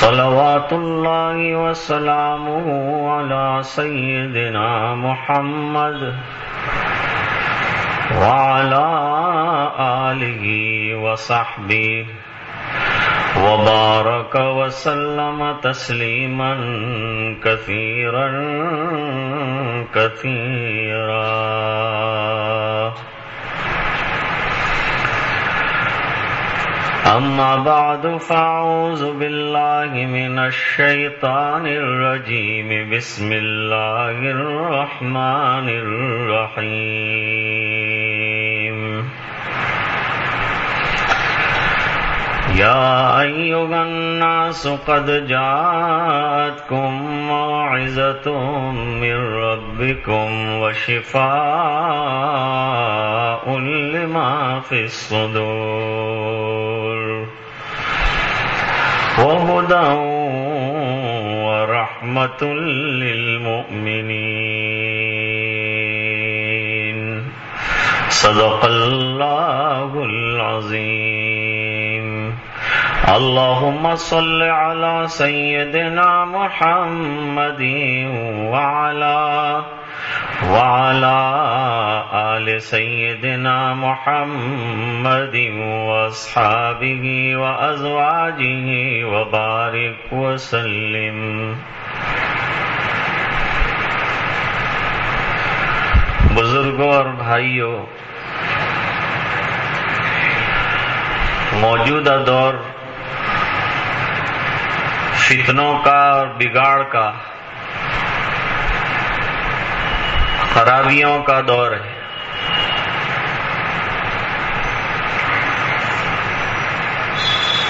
صلوات الله وسلامه على سيدنا محمد وعلى آله وصحبه وبارك وسلم تسليما كثيرا كثيرا أما بعد فأعوذ بالله من الشيطان الرجيم. بسم الله الرحمن الرحيم. يا أيها الناس قد جاءتكم موعظة من ربكم وشفاء لما في الصدور. وهدى ورحمة للمؤمنين. صدق الله العظيم. اللهم صل على سيدنا محمد وعلى آله وعلى آل سيدنا محمد وأصحابه وأزواجه وبارك وسلم. بزرگوں اور بھائیوں، موجودہ دور فتنوں کا اور بگاڑ کا خرابیوں کا دور ہے۔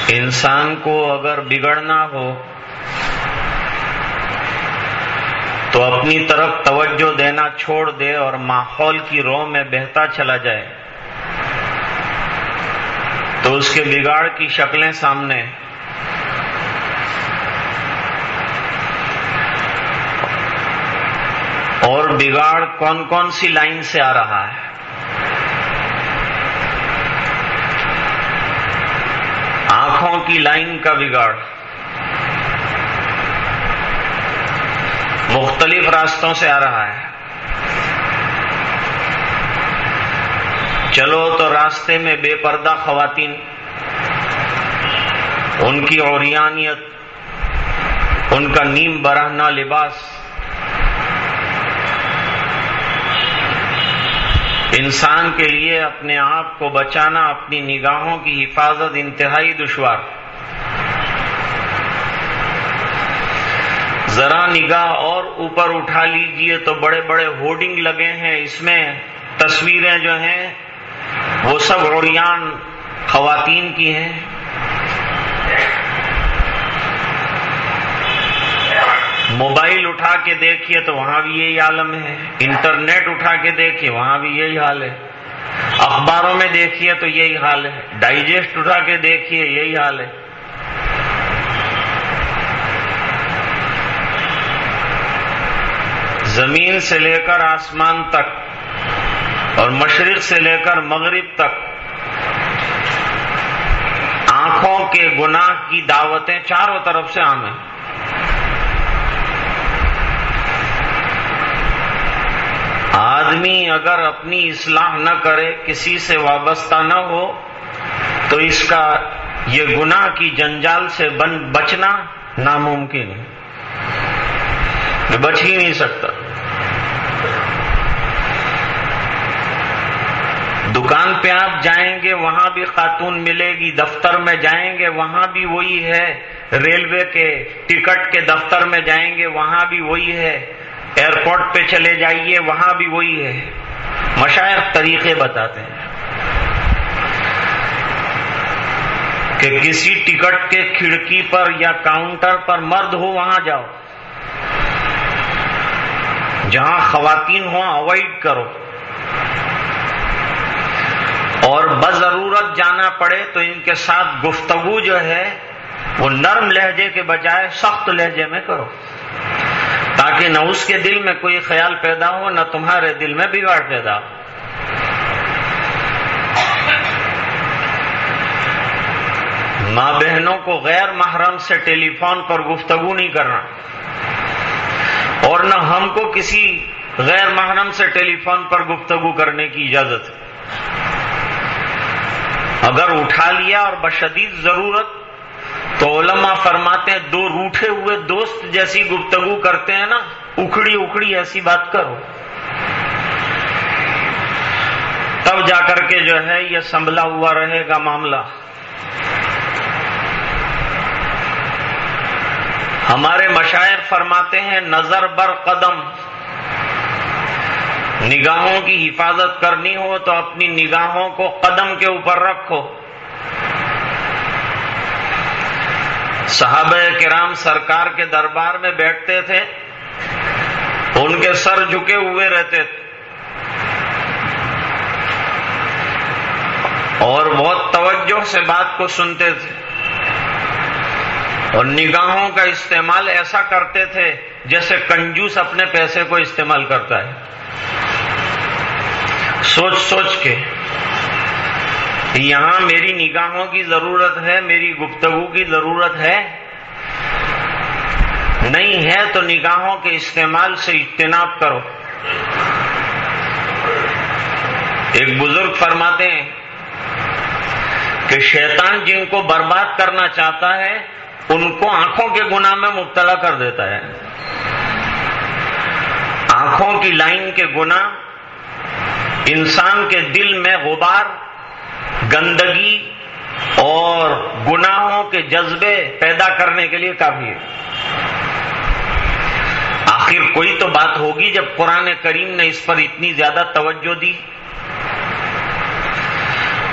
انسان کو اگر بگڑنا ہو، تو اپنی طرف توجہ دینا چھوڑ دے اور ماحول کی رو میں بہتا چلا جائے۔ تو اس کے بگاڑ کی شکلیں سامنے۔ اور بگاڑ کون کون سی لائن سے آ رہا ہے؟ آنکھوں کی لائن کا بگاڑ۔ مختلف راستوں سے آ رہا ہے۔ چلو تو راستے میں بے پردہ خواتین، ان کی اوریانیت ان کا نیم برہنا لباس انسان کے لیے اپنے آپ کو بچانا، اپنی نگاہوں کی حفاظت، انتہائی دشوار۔ ذرا نگاہ اور اوپر اٹھا لیجیے تو بڑے بڑے ہوڈنگ لگے ہیں۔ اس میں تصویریں جو ہیں، وہ سب اوریان خواتین کی ہیں۔ موبائل اٹھا کے دیکھیے تو وہاں بھی یہی عالم ہے۔ انٹرنیٹ اٹھا کے دیکھیے، وہاں بھی یہی حال ہے۔ اخباروں میں دیکھیے تو یہی حال ہے۔ ڈائجسٹ اٹھا کے دیکھیے، یہی حال ہے۔ زمین سے لے کر آسمان تک اور مشرق سے لے کر مغرب تک آنکھوں کے گناہ کی دعوتیں چاروں طرف سے عام ہیں۔ آدمی اگر اپنی اصلاح نہ کرے، کسی سے وابستہ نہ ہو، تو اس کا یہ گناہ کی جنجال سے بن، بچنا ناممکن ہے۔ بچ ہی نہیں سکتا۔ دکان پہ آپ جائیں گے، وہاں بھی خاتون ملے گی، دفتر میں جائیں گے، وہاں بھی وہی ہے۔ ریلوے کے ٹکٹ کے دفتر میں جائیں گے، وہاں بھی وہی ہے۔ ایئرپورٹ پہ چلے جائیے، وہاں بھی وہی ہے۔ مشاعر طریقے بتاتے ہیں کہ کسی ٹکٹ کے کھڑکی پر یا کاؤنٹر پر مرد ہو، وہاں جاؤ۔ جہاں خواتین ہوں، اوائڈ کرو۔ اور بضرورت جانا پڑے تو ان کے ساتھ گفتگو جو ہے، وہ نرم لہجے کے بجائے سخت لہجے میں کرو۔ تاکہ نہ اس کے دل میں کوئی خیال پیدا ہو نہ تمہارے دل میں بگاڑ پیدا ہو۔ ماں بہنوں کو غیر محرم سے ٹیلی فون پر گفتگو نہیں کرنا۔ اور نہ ہم کو کسی غیر محرم سے ٹیلی فون پر گفتگو کرنے کی اجازت۔ ہے اگر اٹھا لیا اور بشدید ضرورت تو علماء فرماتے ہیں، دو روٹے ہوئے دوست جیسی گفتگو کرتے ہیں نا، اکھڑی اکھڑی ایسی بات کرو۔ تب جا کر کے جو ہے، یہ سنبھلا ہوا رہے گا معاملہ۔ ہمارے مشاعر فرماتے ہیں، نظر بر قدم۔ نگاہوں کی حفاظت کرنی ہو تو اپنی نگاہوں کو قدم کے اوپر رکھو۔ صحابہ کرام سرکار کے دربار میں بیٹھتے تھے، ان کے سر جھکے ہوئے رہتے تھے۔ اور بہت توجہ سے بات کو سنتے تھے۔ اور نگاہوں کا استعمال ایسا کرتے تھے جیسے کنجوس اپنے پیسے کو استعمال کرتا ہے۔ سوچ سوچ کے یہاں میری نگاہوں کی ضرورت ہے، میری گفتگو کی ضرورت ہے۔ نہیں ہے تو نگاہوں کے استعمال سے اجتناب کرو۔ ایک بزرگ فرماتے ہیں کہ شیطان جن کو برباد کرنا چاہتا ہے، ان کو آنکھوں کے گناہ میں مبتلا کر دیتا ہے۔ آنکھوں کی لائن کے گنا انسان کے دل میں غبار گندگی اور گناہوں کے جذبے پیدا کرنے کے لیے کافی ہے۔ آخر کوئی تو بات ہوگی جب قرآن کریم نے اس پر اتنی زیادہ توجہ دی۔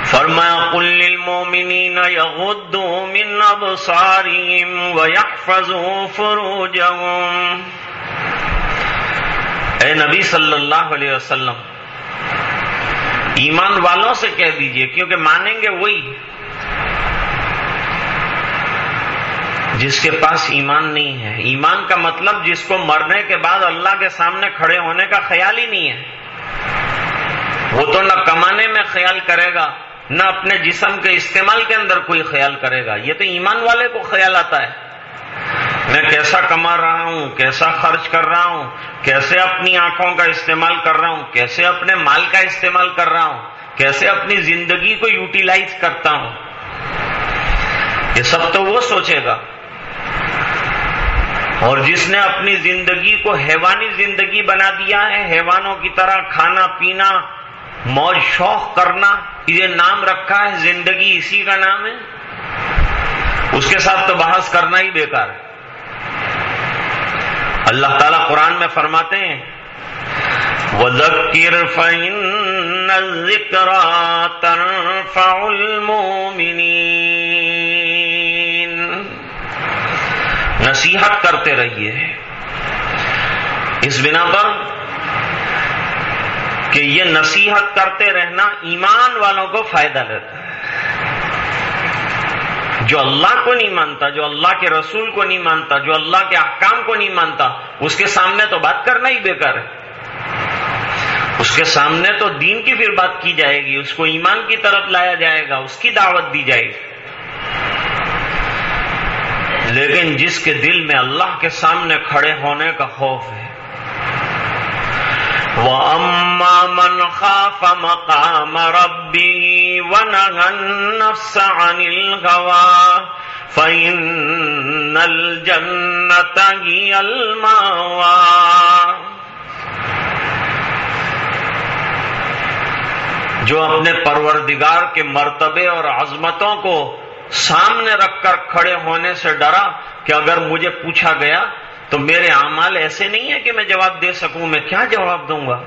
فرمایا، قل للمؤمنین یغضوا من ابصارهم ويحفظوا فروجهم۔ اے نبی صلی اللہ علیہ وسلم ایمان والوں سے کہہ دیجیے، کیونکہ مانیں گے وہی۔ جس کے پاس ایمان نہیں ہے۔ ایمان کا مطلب جس کو مرنے کے بعد اللہ کے سامنے کھڑے ہونے کا خیال ہی نہیں ہے۔ وہ تو نہ کمانے میں خیال کرے گا، نہ اپنے جسم کے استعمال کے اندر کوئی خیال کرے گا۔ یہ تو ایمان والے کو خیال آتا ہے۔ میں کیسا کما رہا ہوں، کیسا خرچ کر رہا ہوں، کیسے اپنی آنکھوں کا استعمال کر رہا ہوں، کیسے اپنے مال کا استعمال کر رہا ہوں، کیسے اپنی زندگی کو یوٹیلائز کرتا ہوں۔ یہ سب تو وہ سوچے گا۔ اور جس نے اپنی زندگی کو حیوانی زندگی بنا دیا ہے، حیوانوں کی طرح کھانا، پینا، موج، شوق، کرنا یہ نام رکھا ہے، زندگی اسی کا نام ہے۔ اس کے ساتھ تو بحث کرنا ہی بیکار ہے۔ اللہ تعالیٰ قرآن میں فرماتے ہیں، وَذَكِّرْ فَإِنَّ الذِّكْرَى تَنْفَعُ الْمُؤْمِنِينَ۔ نصیحت کرتے رہیے اس بنا پر کہ یہ نصیحت کرتے رہنا ایمان والوں کو فائدہ دیتا ہے۔ جو اللہ کو نہیں مانتا، جو اللہ کے رسول کو نہیں مانتا، جو اللہ کے احکام کو نہیں مانتا، اس کے سامنے تو بات کرنا ہی بیکار ہے۔ اس کے سامنے تو دین کی پھر بات کی جائے گی، اس کو ایمان کی طرف لایا جائے گا، اس کی دعوت دی جائے گی۔ لیکن جس کے دل میں اللہ کے سامنے کھڑے ہونے کا خوف ہے وَأَمَّا مَنْ خَافَ مَقَامَ رَبِّهِ وَنَهَى النَّفْسَ عَنِ الْهَوَى فَإِنَّ الْجَنَّةَ هِيَ الْمَأْوَى جو اپنے پروردگار کے مرتبے اور عظمتوں کو سامنے رکھ کر کھڑے ہونے سے ڈرا کہ اگر مجھے پوچھا گیا تو میرے اعمال ایسے نہیں ہیں کہ میں جواب دے سکوں، میں کیا جواب دوں گا؟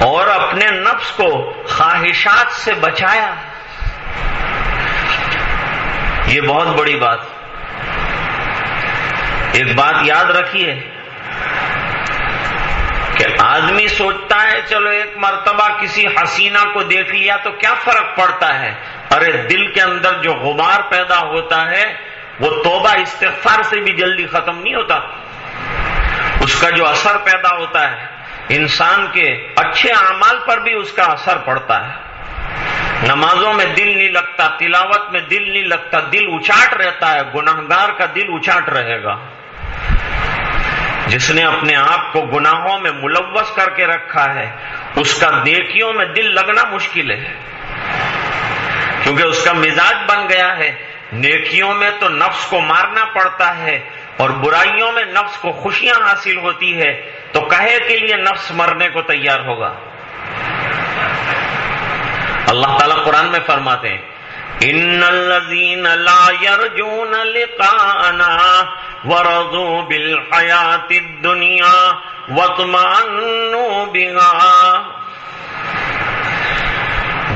اور اپنے نفس کو خواہشات سے بچایا۔ یہ بہت بڑی بات۔ ایک بات یاد رکھیے کہ آدمی سوچتا ہے، چلو ایک مرتبہ کسی حسینہ کو دیکھ لیا تو کیا فرق پڑتا ہے؟ ارے دل کے اندر جو غبار پیدا ہوتا ہے وہ توبہ استغفار سے بھی جلدی ختم نہیں ہوتا۔ اس کا جو اثر پیدا ہوتا ہے، انسان کے اچھے اعمال پر بھی اس کا اثر پڑتا ہے۔ نمازوں میں دل نہیں لگتا، تلاوت میں دل نہیں لگتا، دل اچاٹ رہتا ہے گناہ گار کا دل اچاٹ رہے گا۔ جس نے اپنے آپ کو گناہوں میں ملوث کر کے رکھا ہے، اس کا دیکھیوں میں دل لگنا مشکل ہے۔ کیونکہ اس کا مزاج بن گیا ہے۔ نیکیوں میں تو نفس کو مارنا پڑتا ہے اور برائیوں میں نفس کو خوشیاں حاصل ہوتی ہے، تو کہے کے لیے نفس مرنے کو تیار ہوگا۔ اللہ تعالیٰ قرآن میں فرماتے ہیں ان الذين لا يرجون لقاءنا ورضوا بالحياة الدنيا واطمأنوا بها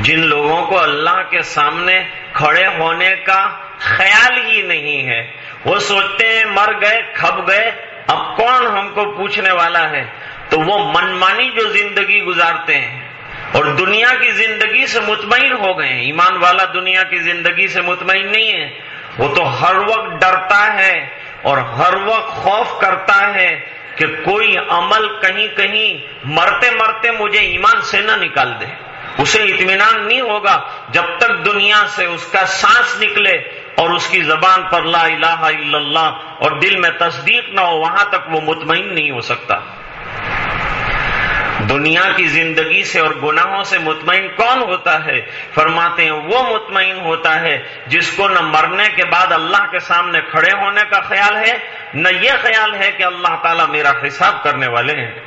جن لوگوں کو اللہ کے سامنے کھڑے ہونے کا خیال ہی نہیں ہے۔ وہ سوچتے ہیں مر گئے کھب گئے، اب کون ہم کو پوچھنے والا ہے؟ تو وہ منمانی جو زندگی گزارتے ہیں۔ اور دنیا کی زندگی سے مطمئن ہو گئے ہیں۔ ایمان والا دنیا کی زندگی سے مطمئن نہیں ہے۔ وہ تو ہر وقت ڈرتا ہے اور ہر وقت خوف کرتا ہے کہ کوئی عمل کہیں کہیں مرتے مرتے مجھے ایمان سے نہ نکال دے۔ اسے اطمینان نہیں ہوگا جب تک دنیا سے اس کا سانس نکلے اور اس کی زبان پر لا الہ الا اللہ اور دل میں تصدیق نہ ہو، وہاں تک وہ مطمئن نہیں ہو سکتا۔ دنیا کی زندگی سے اور گناہوں سے مطمئن کون ہوتا ہے؟ فرماتے ہیں، وہ مطمئن ہوتا ہے جس کو نہ مرنے کے بعد اللہ کے سامنے کھڑے ہونے کا خیال ہے، نہ یہ خیال ہے کہ اللہ تعالیٰ میرا حساب کرنے والے ہیں۔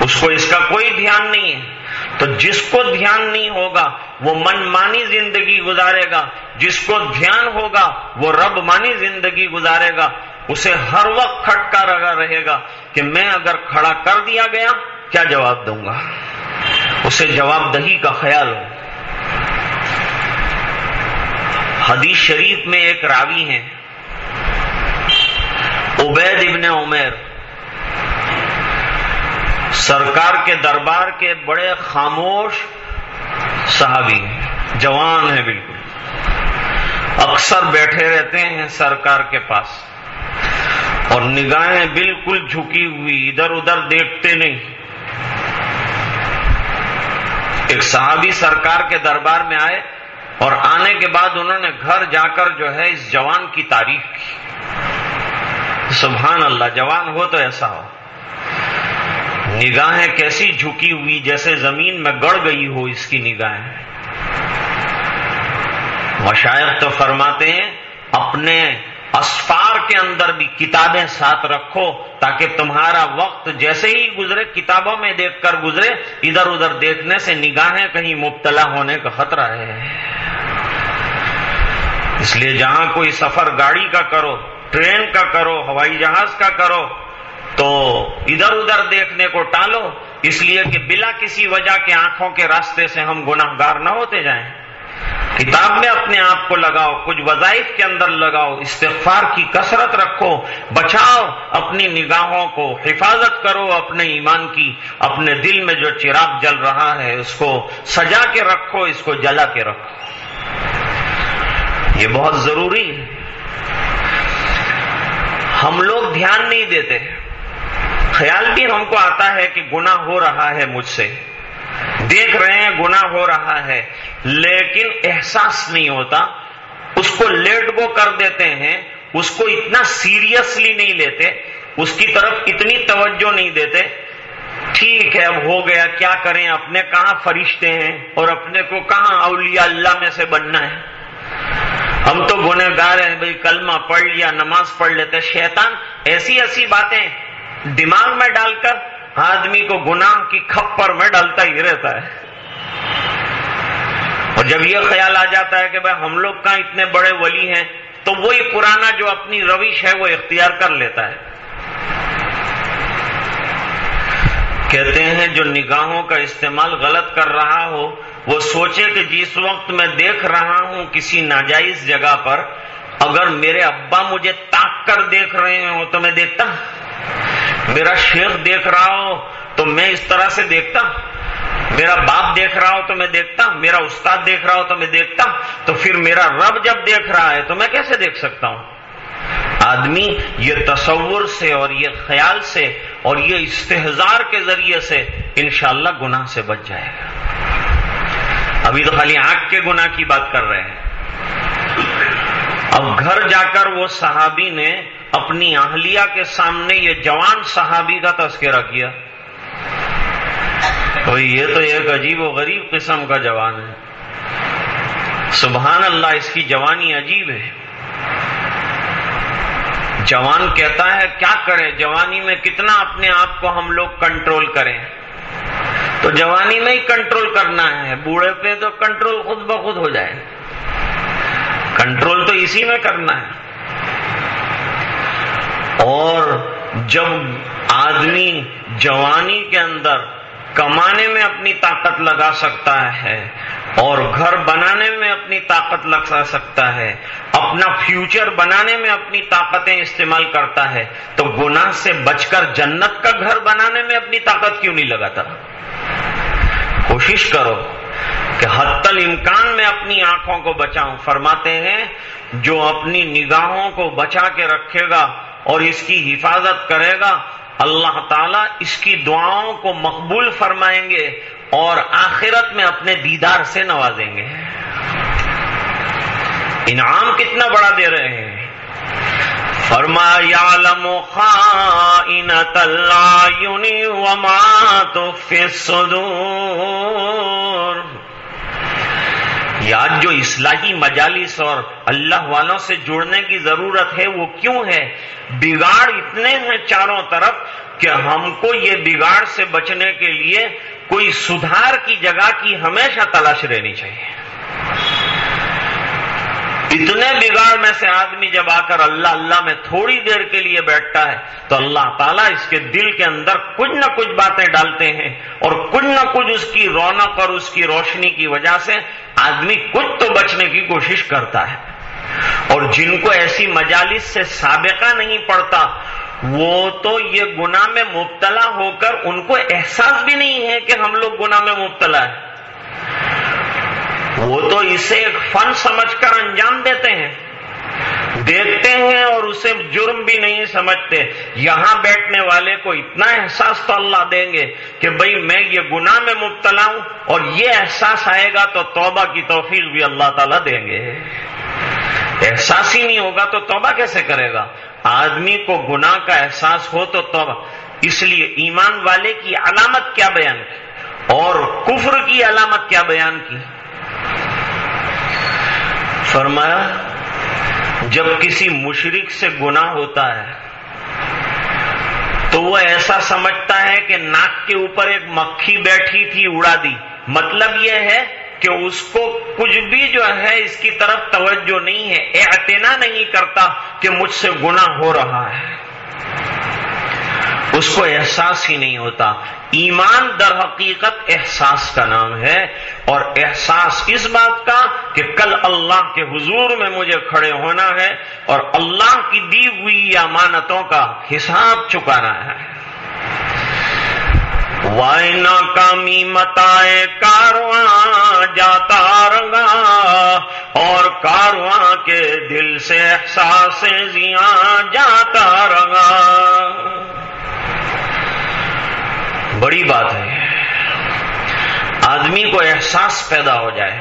اس کو اس کا کوئی دھیان نہیں ہے۔ تو جس کو دھیان نہیں ہوگا، وہ من مانی زندگی گزارے گا۔ جس کو دھیان ہوگا، وہ رب مانی زندگی گزارے گا۔ اسے ہر وقت کھٹکا رگا رہے گا کہ میں اگر کھڑا کر دیا گیا، کیا جواب دوں گا؟ اسے جواب دہی کا خیال ہو۔ حدیث شریف میں ایک راوی ہیں، عبید ابن عمیر سرکار کے دربار کے بڑے خاموش صحابی جوان ہیں بالکل۔ اکثر بیٹھے رہتے ہیں سرکار کے پاس اور نگاہیں بالکل جھکی ہوئی ادھر ادھر دیکھتے نہیں۔ ایک صحابی سرکار کے دربار میں آئے اور آنے کے بعد انہوں نے گھر جا کر جو ہے اس جوان کی تعریف کی۔ سبحان اللہ، جوان ہو تو ایسا ہو۔ نگاہیں کیسی جھکی ہوئی جیسے زمین میں گڑ گئی ہو اس کی نگاہیں۔ مشائق تو فرماتے ہیں، اپنے اسفار کے اندر بھی کتابیں ساتھ رکھو تاکہ تمہارا وقت جیسے ہی گزرے، کتابوں میں دیکھ کر گزرے، ادھر ادھر دیکھنے سے نگاہیں کہیں مبتلا ہونے کا خطرہ ہے۔ اس لیے جہاں کوئی سفر گاڑی کا کرو، ٹرین کا کرو، ہوائی جہاز کا کرو تو ادھر ادھر دیکھنے کو ٹالو، اس لیے کہ بلا کسی وجہ کے آنکھوں کے راستے سے ہم گناہ گار نہ ہوتے جائیں۔ کتاب میں اپنے آپ کو لگاؤ، کچھ وظائف کے اندر لگاؤ، استغفار کی کثرت رکھو، بچاؤ، اپنی نگاہوں کو حفاظت کرو، اپنے ایمان کی، اپنے دل میں جو چراغ جل رہا ہے، اس کو سجا کے رکھو، اس کو جلا کے رکھو۔ یہ بہت ضروری ہے۔ ہم لوگ دھیان نہیں دیتے۔ خیال بھی ہم کو آتا ہے کہ گناہ ہو رہا ہے مجھ سے۔ دیکھ رہے ہیں گنا ہو رہا ہے، لیکن احساس نہیں ہوتا۔ اس کو لیٹ گو کر دیتے ہیں، اس کو اتنا سیریسلی نہیں لیتے، اس کی طرف اتنی توجہ نہیں دیتے۔ ٹھیک ہے، اب ہو گیا، کیا کریں؟ اپنے کہاں فرشتے ہیں؟ اور اپنے کو کہاں اولیاء اللہ میں سے بننا ہے؟ ہم تو گنہ گار ہیں، بھائی، کلمہ پڑھ لیا، نماز پڑھ لیتے، شیطان، ایسی ایسی باتیں۔ دماغ میں ڈال کر آدمی کو گناہ کی کھپر میں ڈالتا ہی رہتا ہے۔ اور جب یہ خیال آ جاتا ہے کہ بھائی ہم لوگ کا اتنے بڑے ولی ہیں، تو وہی پرانا جو اپنی روش ہے وہ اختیار کر لیتا ہے۔ کہتے ہیں جو نگاہوں کا استعمال غلط کر رہا ہو، وہ سوچے کہ جس وقت میں دیکھ رہا ہوں کسی ناجائز جگہ پر، اگر میرے ابا مجھے تاک کر دیکھ رہے ہوں تو میں دیکھتا۔ میرا شیخ دیکھ رہا ہو تو میں اس طرح سے دیکھتا میرا باپ دیکھ رہا ہو تو میں دیکھتا میرا استاد دیکھ رہا ہو تو میں دیکھتا ہوں۔ تو پھر میرا رب جب دیکھ رہا ہے تو میں کیسے دیکھ سکتا ہوں؟ آدمی یہ تصور سے اور یہ خیال سے اور یہ استحزار کے ذریعے سے انشاءاللہ گناہ سے بچ جائے گا۔ ابھی تو خالی آنکھ کے گناہ کی بات کر رہے ہیں۔ اب گھر جا کر وہ صحابی نے اپنی اہلیہ کے سامنے یہ جوان صحابی کا تذکرہ کیا۔ تو یہ تو ایک عجیب و غریب قسم کا جوان ہے۔ سبحان اللہ، اس کی جوانی عجیب ہے۔ جوان کہتا ہے، کیا کریں؟ جوانی میں کتنا اپنے آپ کو ہم لوگ کنٹرول کریں؟ تو جوانی میں ہی کنٹرول کرنا ہے۔ بوڑھے پہ تو کنٹرول خود بخود ہو جائے۔ کنٹرول تو اسی میں کرنا ہے۔ اور جب آدمی جوانی کے اندر کمانے میں اپنی طاقت لگا سکتا ہے اور گھر بنانے میں اپنی طاقت لگا سکتا ہے، اپنا فیوچر بنانے میں اپنی طاقتیں استعمال کرتا ہے، تو گناہ سے بچ کر جنت کا گھر بنانے میں اپنی طاقت کیوں نہیں لگاتا؟ کوشش کرو کہ حت امکان میں اپنی آنکھوں کو بچاؤں۔ فرماتے ہیں، جو اپنی نگاہوں کو بچا کے رکھے گا اور اس کی حفاظت کرے گا، اللہ تعالیٰ اس کی دعاؤں کو مقبول فرمائیں گے اور آخرت میں اپنے دیدار سے نوازیں گے۔ انعام کتنا بڑا دے رہے ہیں۔ فرما، یعلم خائنت العیون وما تخفی الصدور۔ یاد جو اصلاحی مجالس اور اللہ والوں سے جڑنے کی ضرورت ہے وہ کیوں ہے؟ بگاڑ اتنے ہیں چاروں طرف کہ ہم کو یہ بگاڑ سے بچنے کے لیے کوئی سدھار کی جگہ کی ہمیشہ تلاش رہنی چاہیے۔ اتنے بگاڑ میں سے آدمی جب آ کر اللہ اللہ میں تھوڑی دیر کے لیے بیٹھتا ہے، تو اللہ تعالیٰ اس کے دل کے اندر کچھ نہ کچھ باتیں ڈالتے ہیں۔ اور کچھ نہ کچھ اس کی رونق اور اس کی روشنی کی وجہ سے آدمی کچھ تو بچنے کی کوشش کرتا ہے۔ اور جن کو ایسی مجالس سے سابقہ نہیں پڑتا، وہ تو یہ گناہ میں مبتلا ہو کر ان کو احساس بھی نہیں ہے کہ ہم لوگ گناہ میں مبتلا ہے وہ تو اسے ایک فن سمجھ کر انجام دیتے ہیں۔ دیکھتے ہیں اور اسے جرم بھی نہیں سمجھتے۔ یہاں بیٹھنے والے کو اتنا احساس تو اللہ دیں گے کہ بھئی میں یہ گناہ میں مبتلا ہوں اور یہ احساس آئے گا تو توبہ کی توفیق بھی اللہ تعالیٰ دیں گے۔ احساس ہی نہیں ہوگا تو توبہ کیسے کرے گا؟ آدمی کو گناہ کا احساس ہو تو توبہ۔ اس لیے ایمان والے کی علامت کیا بیان کی؟ اور کفر کی علامت کیا بیان کی؟ فرمایا، جب کسی مشرق سے گناہ ہوتا ہے، تو وہ ایسا سمجھتا ہے کہ ناک کے اوپر ایک مکھی بیٹھی تھی اڑا دی۔ مطلب یہ ہے کہ اس کو کچھ بھی جو ہے، اس کی طرف توجہ نہیں ہے۔ اعتنا نہیں کرتا کہ مجھ سے گناہ ہو رہا ہے۔ اس کو احساس ہی نہیں ہوتا۔ ایمان در حقیقت احساس کا نام ہے اور احساس اس بات کا کہ کل اللہ کے حضور میں مجھے کھڑے ہونا ہے اور اللہ کی دی ہوئی امانتوں کا حساب چکانا ہے۔ وائنا کامی متائے کارواں جاتا رنگا اور کارواں کے دل سے احساس زیاں جاتا رنگا۔ بڑی بات ہے۔ آدمی کو احساس پیدا ہو جائے۔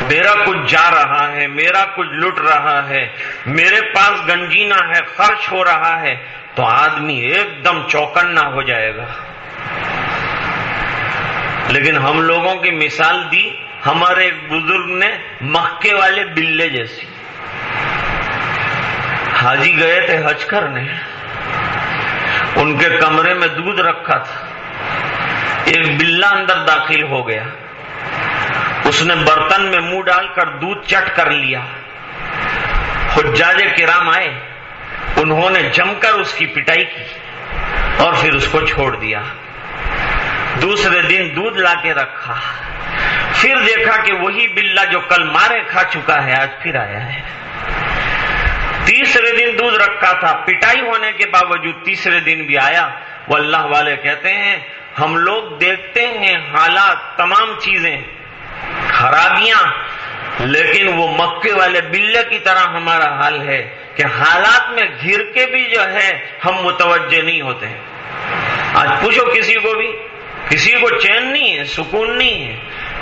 میرا کچھ جا رہا ہے، میرا کچھ لٹ رہا ہے، میرے پاس گنجینا ہے، خرچ ہو رہا ہے، تو آدمی ایک دم چوکنا ہو جائے گا۔ لیکن ہم لوگوں کی مثال دی، ہمارے ایک بزرگ نے مکے والے بلے جیسی۔ حاجی گئے تھے حج کرنے۔ ان کے کمرے میں دودھ رکھا تھا۔ ایک بلا اندر داخل ہو گیا۔ اس نے برتن میں منہ ڈال کر دودھ چٹ کر لیا۔ حجاج کرام آئے۔ انہوں نے جم کر اس کی پٹائی کی اور پھر اس کو چھوڑ دیا۔ دوسرے دن دودھ لا کے رکھا۔ پھر دیکھا کہ وہی بلا جو کل مارے کھا چکا ہے، آج پھر آیا ہے۔ تیسرے دن دودھ رکھا تھا، پٹائی ہونے کے باوجود تیسرے دن بھی آیا۔ وہ اللہ والے کہتے ہیں، ہم لوگ دیکھتے ہیں حالات، تمام چیزیں خرابیاں، لیکن وہ مکے والے بلے کی طرح ہمارا حال ہے کہ حالات میں گھر کے بھی جو ہے، ہم متوجہ نہیں ہوتے آج پوچھو کسی کو بھی، کسی کو چین نہیں ہے، سکون نہیں ہے،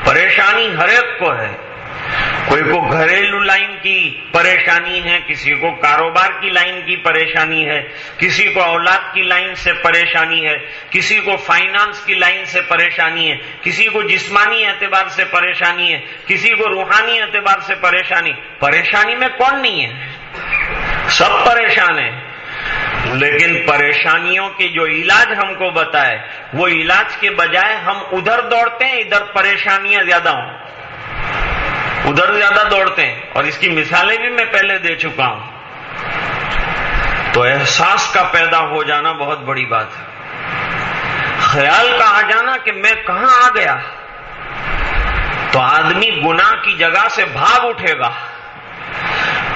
پریشانی ہر ایک کو ہے۔ کوئی کو گھریلو لائن کی پریشانی ہے، کسی کو کاروبار کی لائن کی پریشانی ہے، کسی کو اولاد کی لائن سے پریشانی ہے، کسی کو فائنانس کی لائن سے پریشانی ہے، کسی کو جسمانی اعتبار سے پریشانی ہے، کسی کو روحانی اعتبار سے پریشانی۔ پریشانی میں کون نہیں ہے؟ سب پریشان ہیں۔ لیکن پریشانیوں کے جو علاج ہم کو بتائے، وہ علاج کے بجائے ہم ادھر دوڑتے ہیں، ادھر پریشانیاں زیادہ ہوں۔ ادھر زیادہ دوڑتے ہیں اور اس کی مثالیں بھی میں پہلے دے چکا ہوں۔ تو احساس کا پیدا ہو جانا بہت بڑی بات ہے۔ خیال کا آ جانا کہ میں کہاں آ گیا۔ تو آدمی گناہ کی جگہ سے بھاگ اٹھے گا۔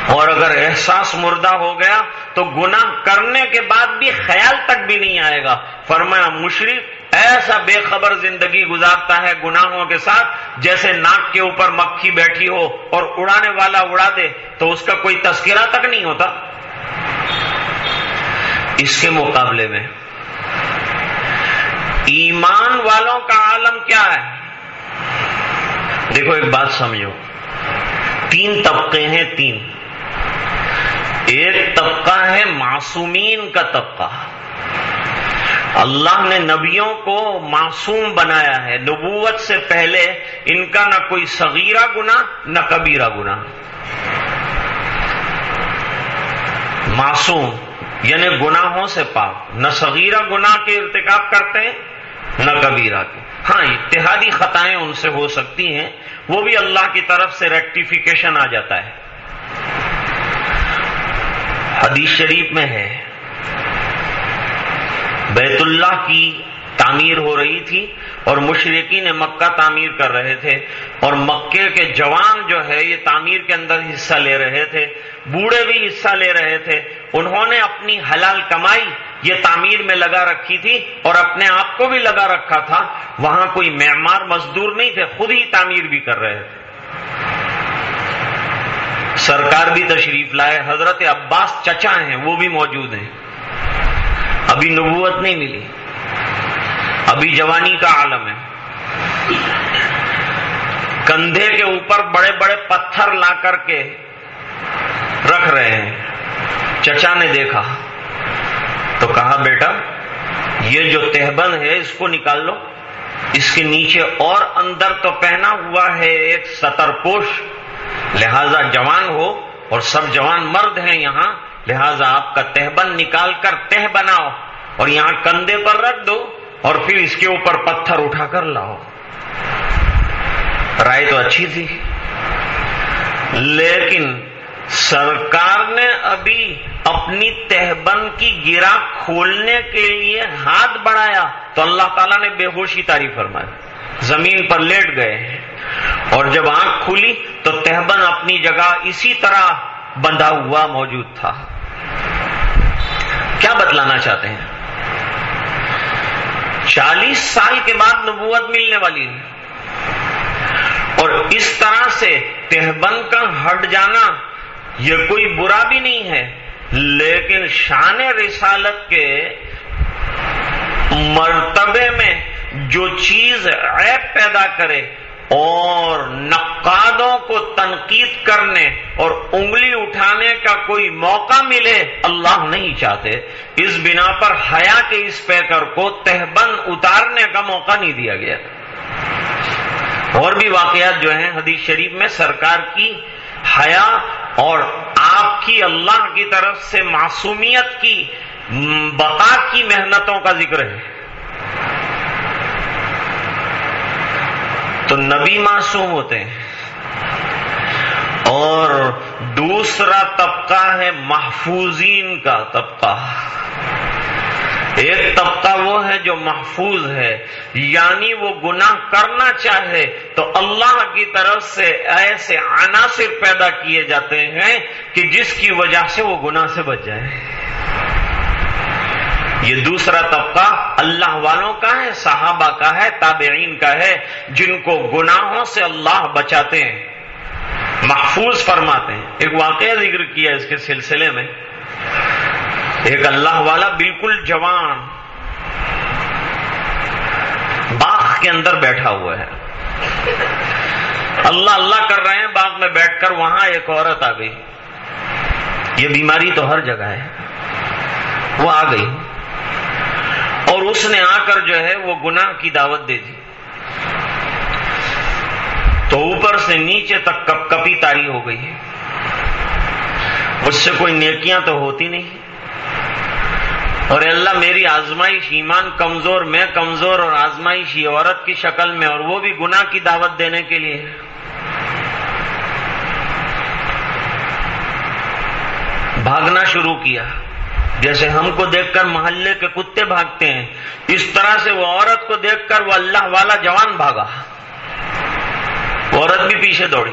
اور اگر احساس مردہ ہو گیا تو گناہ کرنے کے بعد بھی خیال تک بھی نہیں آئے گا۔ فرمایا مشرق ایسا بے خبر زندگی گزارتا ہے گناہوں کے ساتھ جیسے ناک کے اوپر مکھی بیٹھی ہو اور اڑانے والا اڑا دے تو اس کا کوئی تذکرہ تک نہیں ہوتا۔ اس کے مقابلے میں ایمان والوں کا عالم کیا ہے؟ دیکھو ایک بات سمجھو۔ تین طبقے ہیں، تین۔ ایک طبقہ ہے معصومین کا طبقہ۔ اللہ نے نبیوں کو معصوم بنایا ہے۔ نبوت سے پہلے ان کا نہ کوئی صغیرہ گنا نہ کبیرہ گنا معصوم یعنی گناہوں سے پاک۔ نہ صغیرہ گنا کے ارتکاب کرتے ہیں، نہ کبیرہ کے۔ ہاں اتحادی خطائیں ان سے ہو سکتی ہیں، وہ بھی اللہ کی طرف سے ریکٹیفیکیشن آ جاتا ہے۔ حدیث شریف میں ہے۔ بیت اللہ کی تعمیر ہو رہی تھی اور مشرقی نے مکہ تعمیر کر رہے تھے اور مکے کے جوان جو ہے یہ تعمیر کے اندر حصہ لے رہے تھے، بوڑھے بھی حصہ لے رہے تھے۔ انہوں نے اپنی حلال کمائی یہ تعمیر میں لگا رکھی تھی اور اپنے آپ کو بھی لگا رکھا تھا۔ وہاں کوئی معمار مزدور نہیں تھے، خود ہی تعمیر بھی کر رہے تھے۔ سرکار بھی تشریف لائے، حضرت عباس چچا ہیں، وہ بھی موجود ہیں۔ ابھی نبوت نہیں ملی۔ ابھی جوانی کا عالم ہے۔ کندھے کے اوپر بڑے بڑے پتھر لا کر کے رکھ رہے ہیں۔ چچا نے دیکھا۔ تو کہا، بیٹا، یہ جو تہبند ہے، اس کو نکال لو۔ اس کے نیچے اور اندر تو پہنا ہوا ہے ایک ستر پوش لہذا جوان ہو اور سب جوان مرد ہیں یہاں۔ لہذا آپ کا تہبند نکال کر تہ بناؤ اور یہاں کندھے پر رکھ دو اور پھر اس کے اوپر پتھر اٹھا کر لاؤ۔ رائے تو اچھی تھی۔ لیکن سرکار نے ابھی اپنی تہبند کی گرا کھولنے کے لیے ہاتھ بڑھایا تو اللہ تعالیٰ نے بے ہوشی تاریخ فرمائی۔ زمین پر لیٹ گئے اور جب آنکھ کھلی تو تہبند اپنی جگہ اسی طرح بندھا ہوا موجود تھا۔ کیا بتلانا چاہتے ہیں؟ چالیس سال کے بعد نبوت ملنے والی۔ اور اس طرح سے تہبند کا ہٹ جانا یہ کوئی برا بھی نہیں ہے۔ لیکن شان رسالت کے مرتبے میں جو چیز عیب پیدا کرے اور نقادوں کو تنقید کرنے اور انگلی اٹھانے کا کوئی موقع ملے اللہ نہیں چاہتے۔ اس بنا پر حیا کے اس پیکر کو تہبند اتارنے کا موقع نہیں دیا گیا۔ اور بھی واقعات جو ہیں حدیث شریف میں، سرکار کی حیا اور آپ کی اللہ کی طرف سے معصومیت کی بقا کی محنتوں کا ذکر ہے۔ تو نبی معصوم ہوتے ہیں۔ اور دوسرا طبقہ ہے محفوظین کا طبقہ۔ ایک طبقہ وہ ہے جو محفوظ ہے یعنی وہ گناہ کرنا چاہے تو اللہ کی طرف سے ایسے عناصر پیدا کیے جاتے ہیں کہ جس کی وجہ سے وہ گناہ سے بچ جائے۔ یہ دوسرا طبقہ اللہ والوں کا ہے، صحابہ کا ہے، تابعین کا ہے، جن کو گناہوں سے اللہ بچاتے ہیں، محفوظ فرماتے ہیں۔ ایک واقعہ ذکر کیا اس کے سلسلے میں۔ ایک اللہ والا بالکل جوان، باغ کے اندر بیٹھا ہوا ہے۔ اللہ اللہ کر رہے ہیں، باغ میں بیٹھ کر وہاں ایک عورت آ گئی۔ یہ بیماری تو ہر جگہ ہے۔ وہ آ گئی۔ اور اس نے آ کر جو ہے وہ گناہ کی دعوت دے دی۔ تو اوپر سے نیچے تک کپ کپی تاری ہو گئی ہے۔ اس سے کوئی نیکیاں تو ہوتی نہیں۔ اور اللہ میری آزمائش، ایمان کمزور، میں کمزور اور آزمائش یہ عورت کی شکل میں اور وہ بھی گناہ کی دعوت دینے کے لیے بھاگنا شروع کیا۔ جیسے ہم کو دیکھ کر محلے کے کتے بھاگتے ہیں، اس طرح سے وہ عورت کو دیکھ کر وہ اللہ والا جوان بھاگا۔ عورت بھی پیچھے دوڑی۔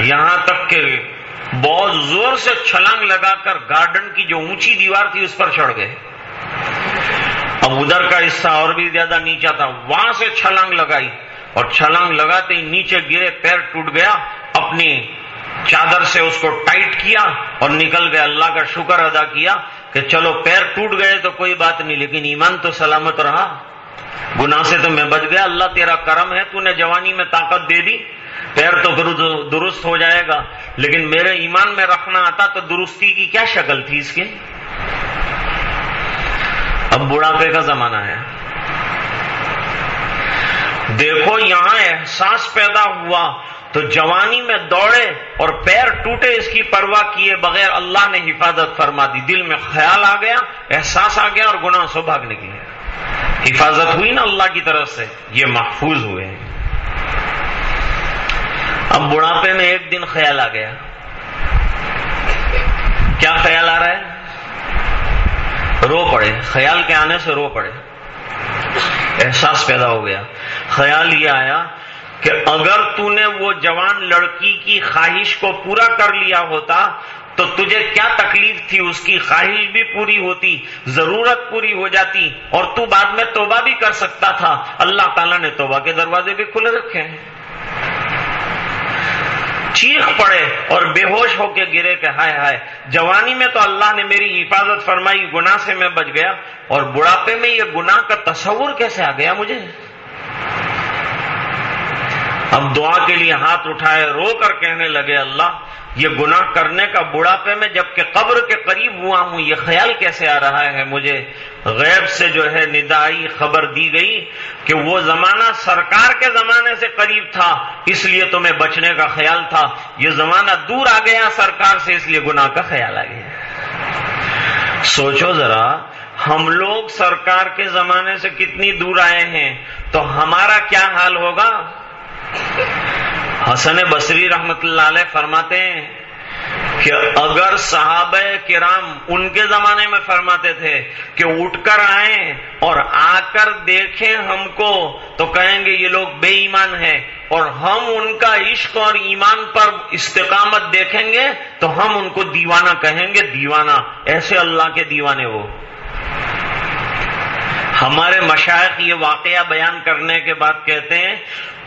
یہاں تک کہ بہت زور سے چھلانگ لگا کر گارڈن کی جو اونچی دیوار تھی اس پر چڑھ گئے۔ اب ادھر کا حصہ اور بھی زیادہ نیچا تھا۔ وہاں سے چھلانگ لگائی اور چھلانگ لگاتے ہی نیچے گرے، پیر ٹوٹ گیا، اپنی چادر سے اس کو ٹائٹ کیا اور نکل گئے اللہ کا شکر ادا کیا کہ چلو پیر ٹوٹ گئے تو کوئی بات نہیں، لیکن ایمان تو سلامت رہا۔ گناہ سے تو میں بچ گیا۔ اللہ تیرا کرم ہے، تو نے جوانی میں طاقت دے دی۔ پیر تو درست ہو جائے گا۔ لیکن میرے ایمان میں رکھنا آتا تو درستی کی کیا شکل تھی اس کی اب بڑھاپے کا زمانہ ہے۔ دیکھو، یہاں احساس پیدا ہوا۔ تو جوانی میں دوڑے اور پیر ٹوٹے اس کی پرواہ کیے بغیر اللہ نے حفاظت فرما دی۔ دل میں خیال آ گیا، احساس آ گیا اور گناہ سے بھاگنے کے لیے حفاظت ہوئی نا اللہ کی طرف سے، یہ محفوظ ہوئے۔ ہیں اب بڑھاپے میں ایک دن خیال آ گیا۔ کیا خیال آ رہا ہے؟ رو پڑے، خیال کے آنے سے رو پڑے۔ احساس پیدا ہو گیا۔ خیال یہ آیا کہ اگر تو نے وہ جوان لڑکی کی خواہش کو پورا کر لیا ہوتا، تو تجھے کیا تکلیف تھی؟ اس کی خواہش بھی پوری ہوتی، ضرورت پوری ہو جاتی، اور تو بعد میں توبہ بھی کر سکتا تھا۔ اللہ تعالیٰ نے توبہ کے دروازے بھی کھلے رکھے ہیں۔ چیخ پڑے اور بے ہوش ہو کے گرے کہ ہائے ہائے، جوانی میں تو اللہ نے میری حفاظت فرمائی، گناہ سے میں بچ گیا، اور بڑھاپے میں یہ گناہ کا تصور کیسے آ گیا مجھے؟ اب دعا کے لیے ہاتھ اٹھائے رو کر کہنے لگے، اللہ، یہ گناہ کرنے کا بڑھاپے میں جبکہ قبر کے قریب ہوا ہوں، یہ خیال کیسے آ رہا ہے؟ مجھے غیب سے جو ہے ندائی خبر دی گئی کہ وہ زمانہ سرکار کے زمانے سے قریب تھا، اس لیے تمہیں بچنے کا خیال تھا۔ یہ زمانہ دور آ گیا سرکار سے، اس لیے گناہ کا خیال آ گیا۔ سوچو ذرا، ہم لوگ سرکار کے زمانے سے کتنی دور آئے ہیں، تو ہمارا کیا حال ہوگا؟ حسن بصری رحمت اللہ علیہ فرماتے ہیں کہ اگر صحابہ کرام ان کے زمانے میں فرماتے تھے کہ اٹھ کر آئیں اور آ کر دیکھیں ہم کو، تو کہیں گے یہ لوگ بے ایمان ہیں۔ اور ہم ان کا عشق اور ایمان پر استقامت دیکھیں گے، تو ہم ان کو دیوانہ کہیں گے۔ دیوانہ، ایسے اللہ کے دیوانے وہ۔ ہمارے مشائق یہ واقعہ بیان کرنے کے بعد کہتے ہیں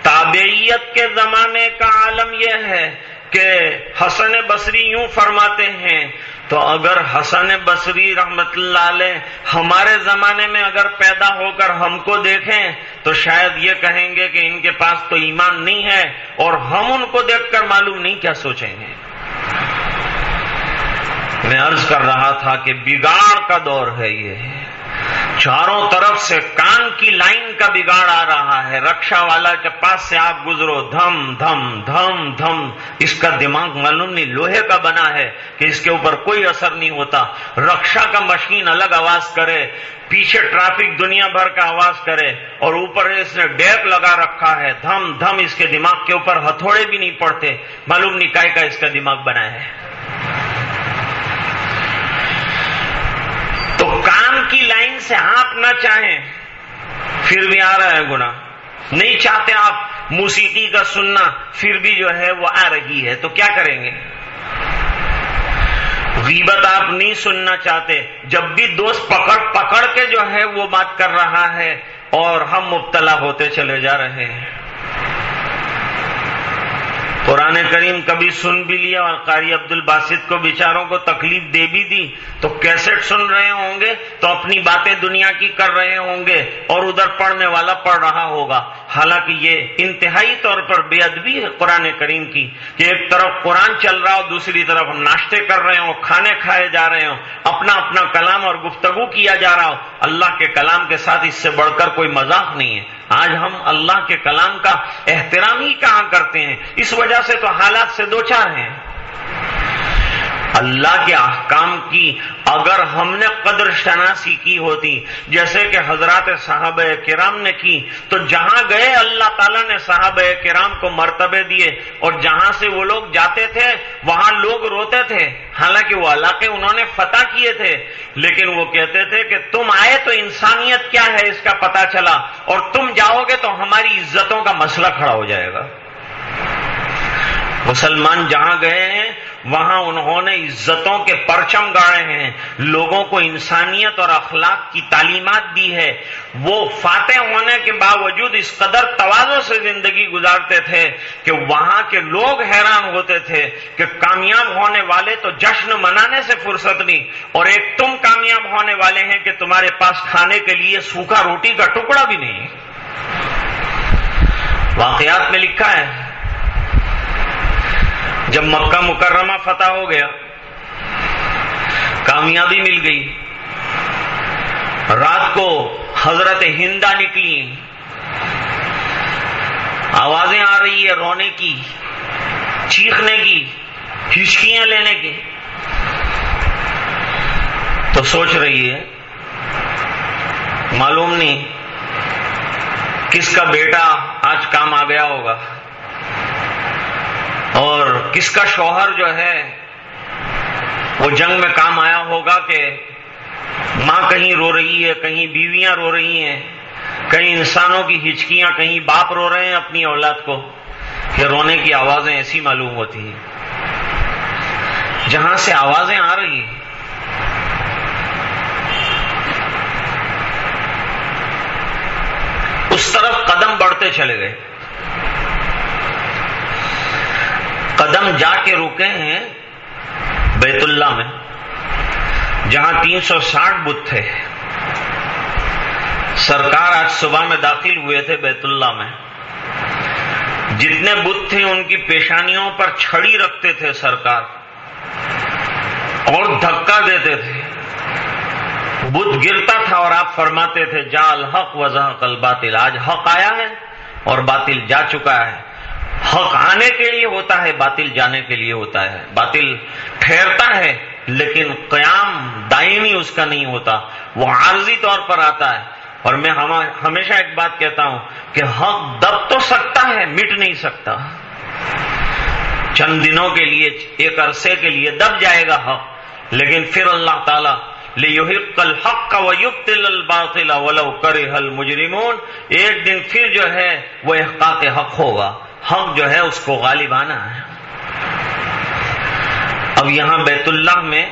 تابعیت کے زمانے کا عالم یہ ہے کہ حسن بصری یوں فرماتے ہیں، تو اگر حسن بصری رحمت اللہ علیہ ہمارے زمانے میں اگر پیدا ہو کر ہم کو دیکھیں، تو شاید یہ کہیں گے کہ ان کے پاس تو ایمان نہیں ہے اور ہم ان کو دیکھ کر معلوم نہیں کیا سوچیں گے۔ میں عرض کر رہا تھا کہ بگاڑ کا دور ہے یہ۔ چاروں طرف سے کان کی لائن کا بگاڑ آ رہا ہے۔ رکشا والا کے پاس سے آپ گزرو۔ دھم دھم دھم دھم۔ اس کا دماغ معلوم نہیں، لوہے کا بنا ہے کہ اس کے اوپر کوئی اثر نہیں ہوتا۔ رکشا کا مشین الگ آواز کرے، پیچھے ٹرافک دنیا بھر کا آواز کرے اور اوپر اس نے ڈیک لگا رکھا ہے۔ دھم دھم، اس کے دماغ کے اوپر ہتھوڑے بھی نہیں پڑتے۔ معلوم نہیں کا اس کا دماغ بنا ہے تو سے آپ نہ چاہیں، پھر بھی آ رہا ہے گنا نہیں چاہتے آپ موسیقی کا سننا، پھر بھی جو ہے وہ آ رہی ہے۔ تو کیا کریں گے؟ غیبت آپ نہیں سننا چاہتے۔ جب بھی دوست پکڑ پکڑ کے جو ہے وہ بات کر رہا ہے اور ہم مبتلا ہوتے چلے جا رہے ہیں۔ قرآن کریم کبھی سن بھی لیا اور قاری عبد الباسط کو بیچاروں کو تکلیف دے بھی دی، تو کیسٹ سن رہے ہوں گے، تو اپنی باتیں دنیا کی کر رہے ہوں گے اور ادھر پڑھنے والا پڑھ رہا ہوگا۔ حالانکہ یہ انتہائی طور پر بے ادبی ہے قرآن کریم کی کہ ایک طرف قرآن چل رہا ہو دوسری طرف ناشتے کر رہے ہوں، کھانے کھائے جا رہے ہوں، اپنا اپنا کلام اور گفتگو کیا جا رہا ہو۔ اللہ کے کلام کے ساتھ اس سے بڑھ کر کوئی مذاق نہیں ہے۔ آج ہم اللہ کے کلام کا احترام ہی کہاں کرتے ہیں؟ اس وجہ سے تو حالات سے دو چار ہیں۔ اللہ کے احکام کی اگر ہم نے قدر شناسی کی ہوتی، جیسے کہ حضرات صاحب کرام نے کی، تو جہاں گئے اللہ تعالیٰ نے صاحب کرام کو مرتبے دیے اور جہاں سے وہ لوگ جاتے تھے، وہاں لوگ روتے تھے۔ حالانکہ وہ علاقے انہوں نے فتح کیے تھے۔ لیکن وہ کہتے تھے کہ تم آئے تو انسانیت کیا ہے اس کا پتا چلا، اور تم جاؤ گے تو ہماری عزتوں کا مسئلہ کھڑا ہو جائے گا۔ مسلمان جہاں گئے ہیں وہاں انہوں نے عزتوں کے پرچم گاڑے ہیں، لوگوں کو انسانیت اور اخلاق کی تعلیمات دی ہے۔ وہ فاتح ہونے کے باوجود اس قدر توازوں سے زندگی گزارتے تھے کہ وہاں کے لوگ حیران ہوتے تھے کہ کامیاب ہونے والے تو جشن منانے سے فرصت نہیں۔ اور ایک تم کامیاب ہونے والے ہیں کہ تمہارے پاس کھانے کے لیے سوکھا روٹی کا ٹکڑا بھی نہیں۔ واقعات میں لکھا ہے جب مکہ مکرمہ فتح ہو گیا، کامیابی مل گئی۔ رات کو حضرت ہندا نکلی۔ آوازیں آ رہی ہے رونے کی، چیخنے کی، ہچکیاں لینے کی۔ تو سوچ رہی ہے، معلوم نہیں کس کا بیٹا آج کام آ گیا ہوگا۔ کس کا شوہر جو ہے وہ جنگ میں کام آیا ہوگا کہ ماں کہیں رو رہی ہے، کہیں بیویاں رو رہی ہیں، کہیں انسانوں کی ہچکیاں، کہیں باپ رو رہے ہیں اپنی اولاد کو کہ رونے کی آوازیں ایسی معلوم ہوتی ہیں۔ جہاں سے آوازیں آ رہی ہیں۔ اس طرف قدم بڑھتے چلے گئے۔ قدم جا کے رکے ہیں بیت اللہ میں، جہاں تین سو ساٹھ بت تھے۔ سرکار آج صبح میں داخل ہوئے تھے بیت اللہ میں۔ جتنے بت تھے ان کی پیشانیوں پر چھڑی رکھتے تھے سرکار، اور دھکا دیتے تھے۔ بت گرتا تھا اور آپ فرماتے تھے، جا الحق وضح کل باطل آج حق آیا ہے اور باطل جا چکا ہے۔ حق آنے کے لیے ہوتا ہے، باطل جانے کے لیے ہوتا ہے۔ باطل ٹھہرتا ہے، لیکن قیام دائمی اس کا نہیں ہوتا۔ وہ عارضی طور پر آتا ہے۔ اور میں ہمیشہ ایک بات کہتا ہوں کہ حق دب تو سکتا ہے، مٹ نہیں سکتا۔ چند دنوں کے لیے، ایک عرصے کے لیے دب جائے گا حق، لیکن پھر اللہ تعالیٰ کل حق کا ولو کرے حل مجرمون ایک دن پھر جو ہے، وہ احقاق حق ہوگا۔ حق جو ہے اس کو غالب آنا ہے۔ اب یہاں بیت اللہ میں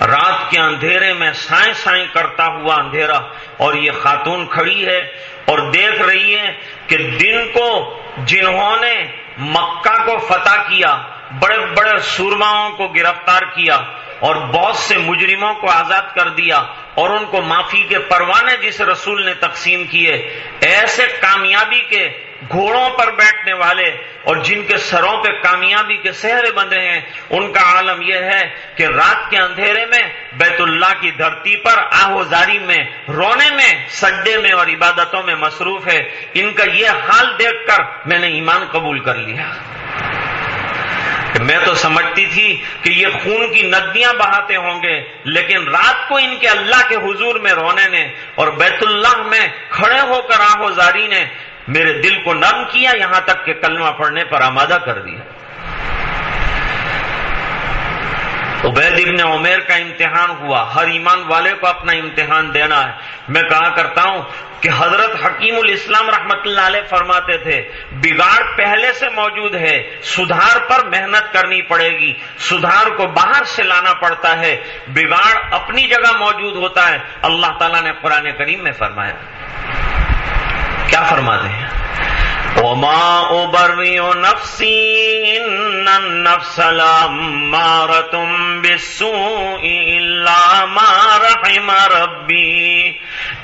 رات کے اندھیرے میں سائیں سائیں کرتا ہوا اندھیرا اور یہ خاتون کھڑی ہے اور دیکھ رہی ہے کہ دن کو جنہوں نے مکہ کو فتح کیا، بڑے بڑے سورماؤں کو گرفتار کیا اور بہت سے مجرموں کو آزاد کر دیا اور ان کو معافی کے پروانے جس رسول نے تقسیم کیے، ایسے کامیابی کے گھوڑوں پر بیٹھنے والے اور جن کے سروں پہ کامیابی کے سہرے بندے ہیں، ان کا عالم یہ ہے کہ رات کے اندھیرے میں، بیت اللہ کی دھرتی پر آہوزاری میں، رونے میں سڈے میں اور عبادتوں میں مصروف ہے۔ ان کا یہ حال دیکھ کر میں نے ایمان قبول کر لیا۔ میں تو سمجھتی تھی کہ یہ خون کی ندیاں بہاتے ہوں گے، لیکن رات کو ان کے اللہ کے حضور میں رونے نے اور بیت اللہ میں کھڑے ہو کر آہو زاری نے میرے دل کو نرم کیا، یہاں تک کہ کلمہ پڑھنے پر آمادہ کر دیا۔ عبید ابن عمیر کا امتحان ہوا۔ ہر ایمان والے کو اپنا امتحان دینا ہے۔ میں کہا کرتا ہوں کہ حضرت حکیم الاسلام رحمت اللہ علیہ فرماتے تھے، بگاڑ پہلے سے موجود ہے، سدھار پر محنت کرنی پڑے گی۔ سدھار کو باہر سے لانا پڑتا ہے۔ بگاڑ اپنی جگہ موجود ہوتا ہے۔ اللہ تعالیٰ نے قرآن کریم میں فرمایا۔ کیا فرماتے ہیں؟ وما أبرئ نفسي إن النفس لأمارة بالسوء إلا ما رحم ربي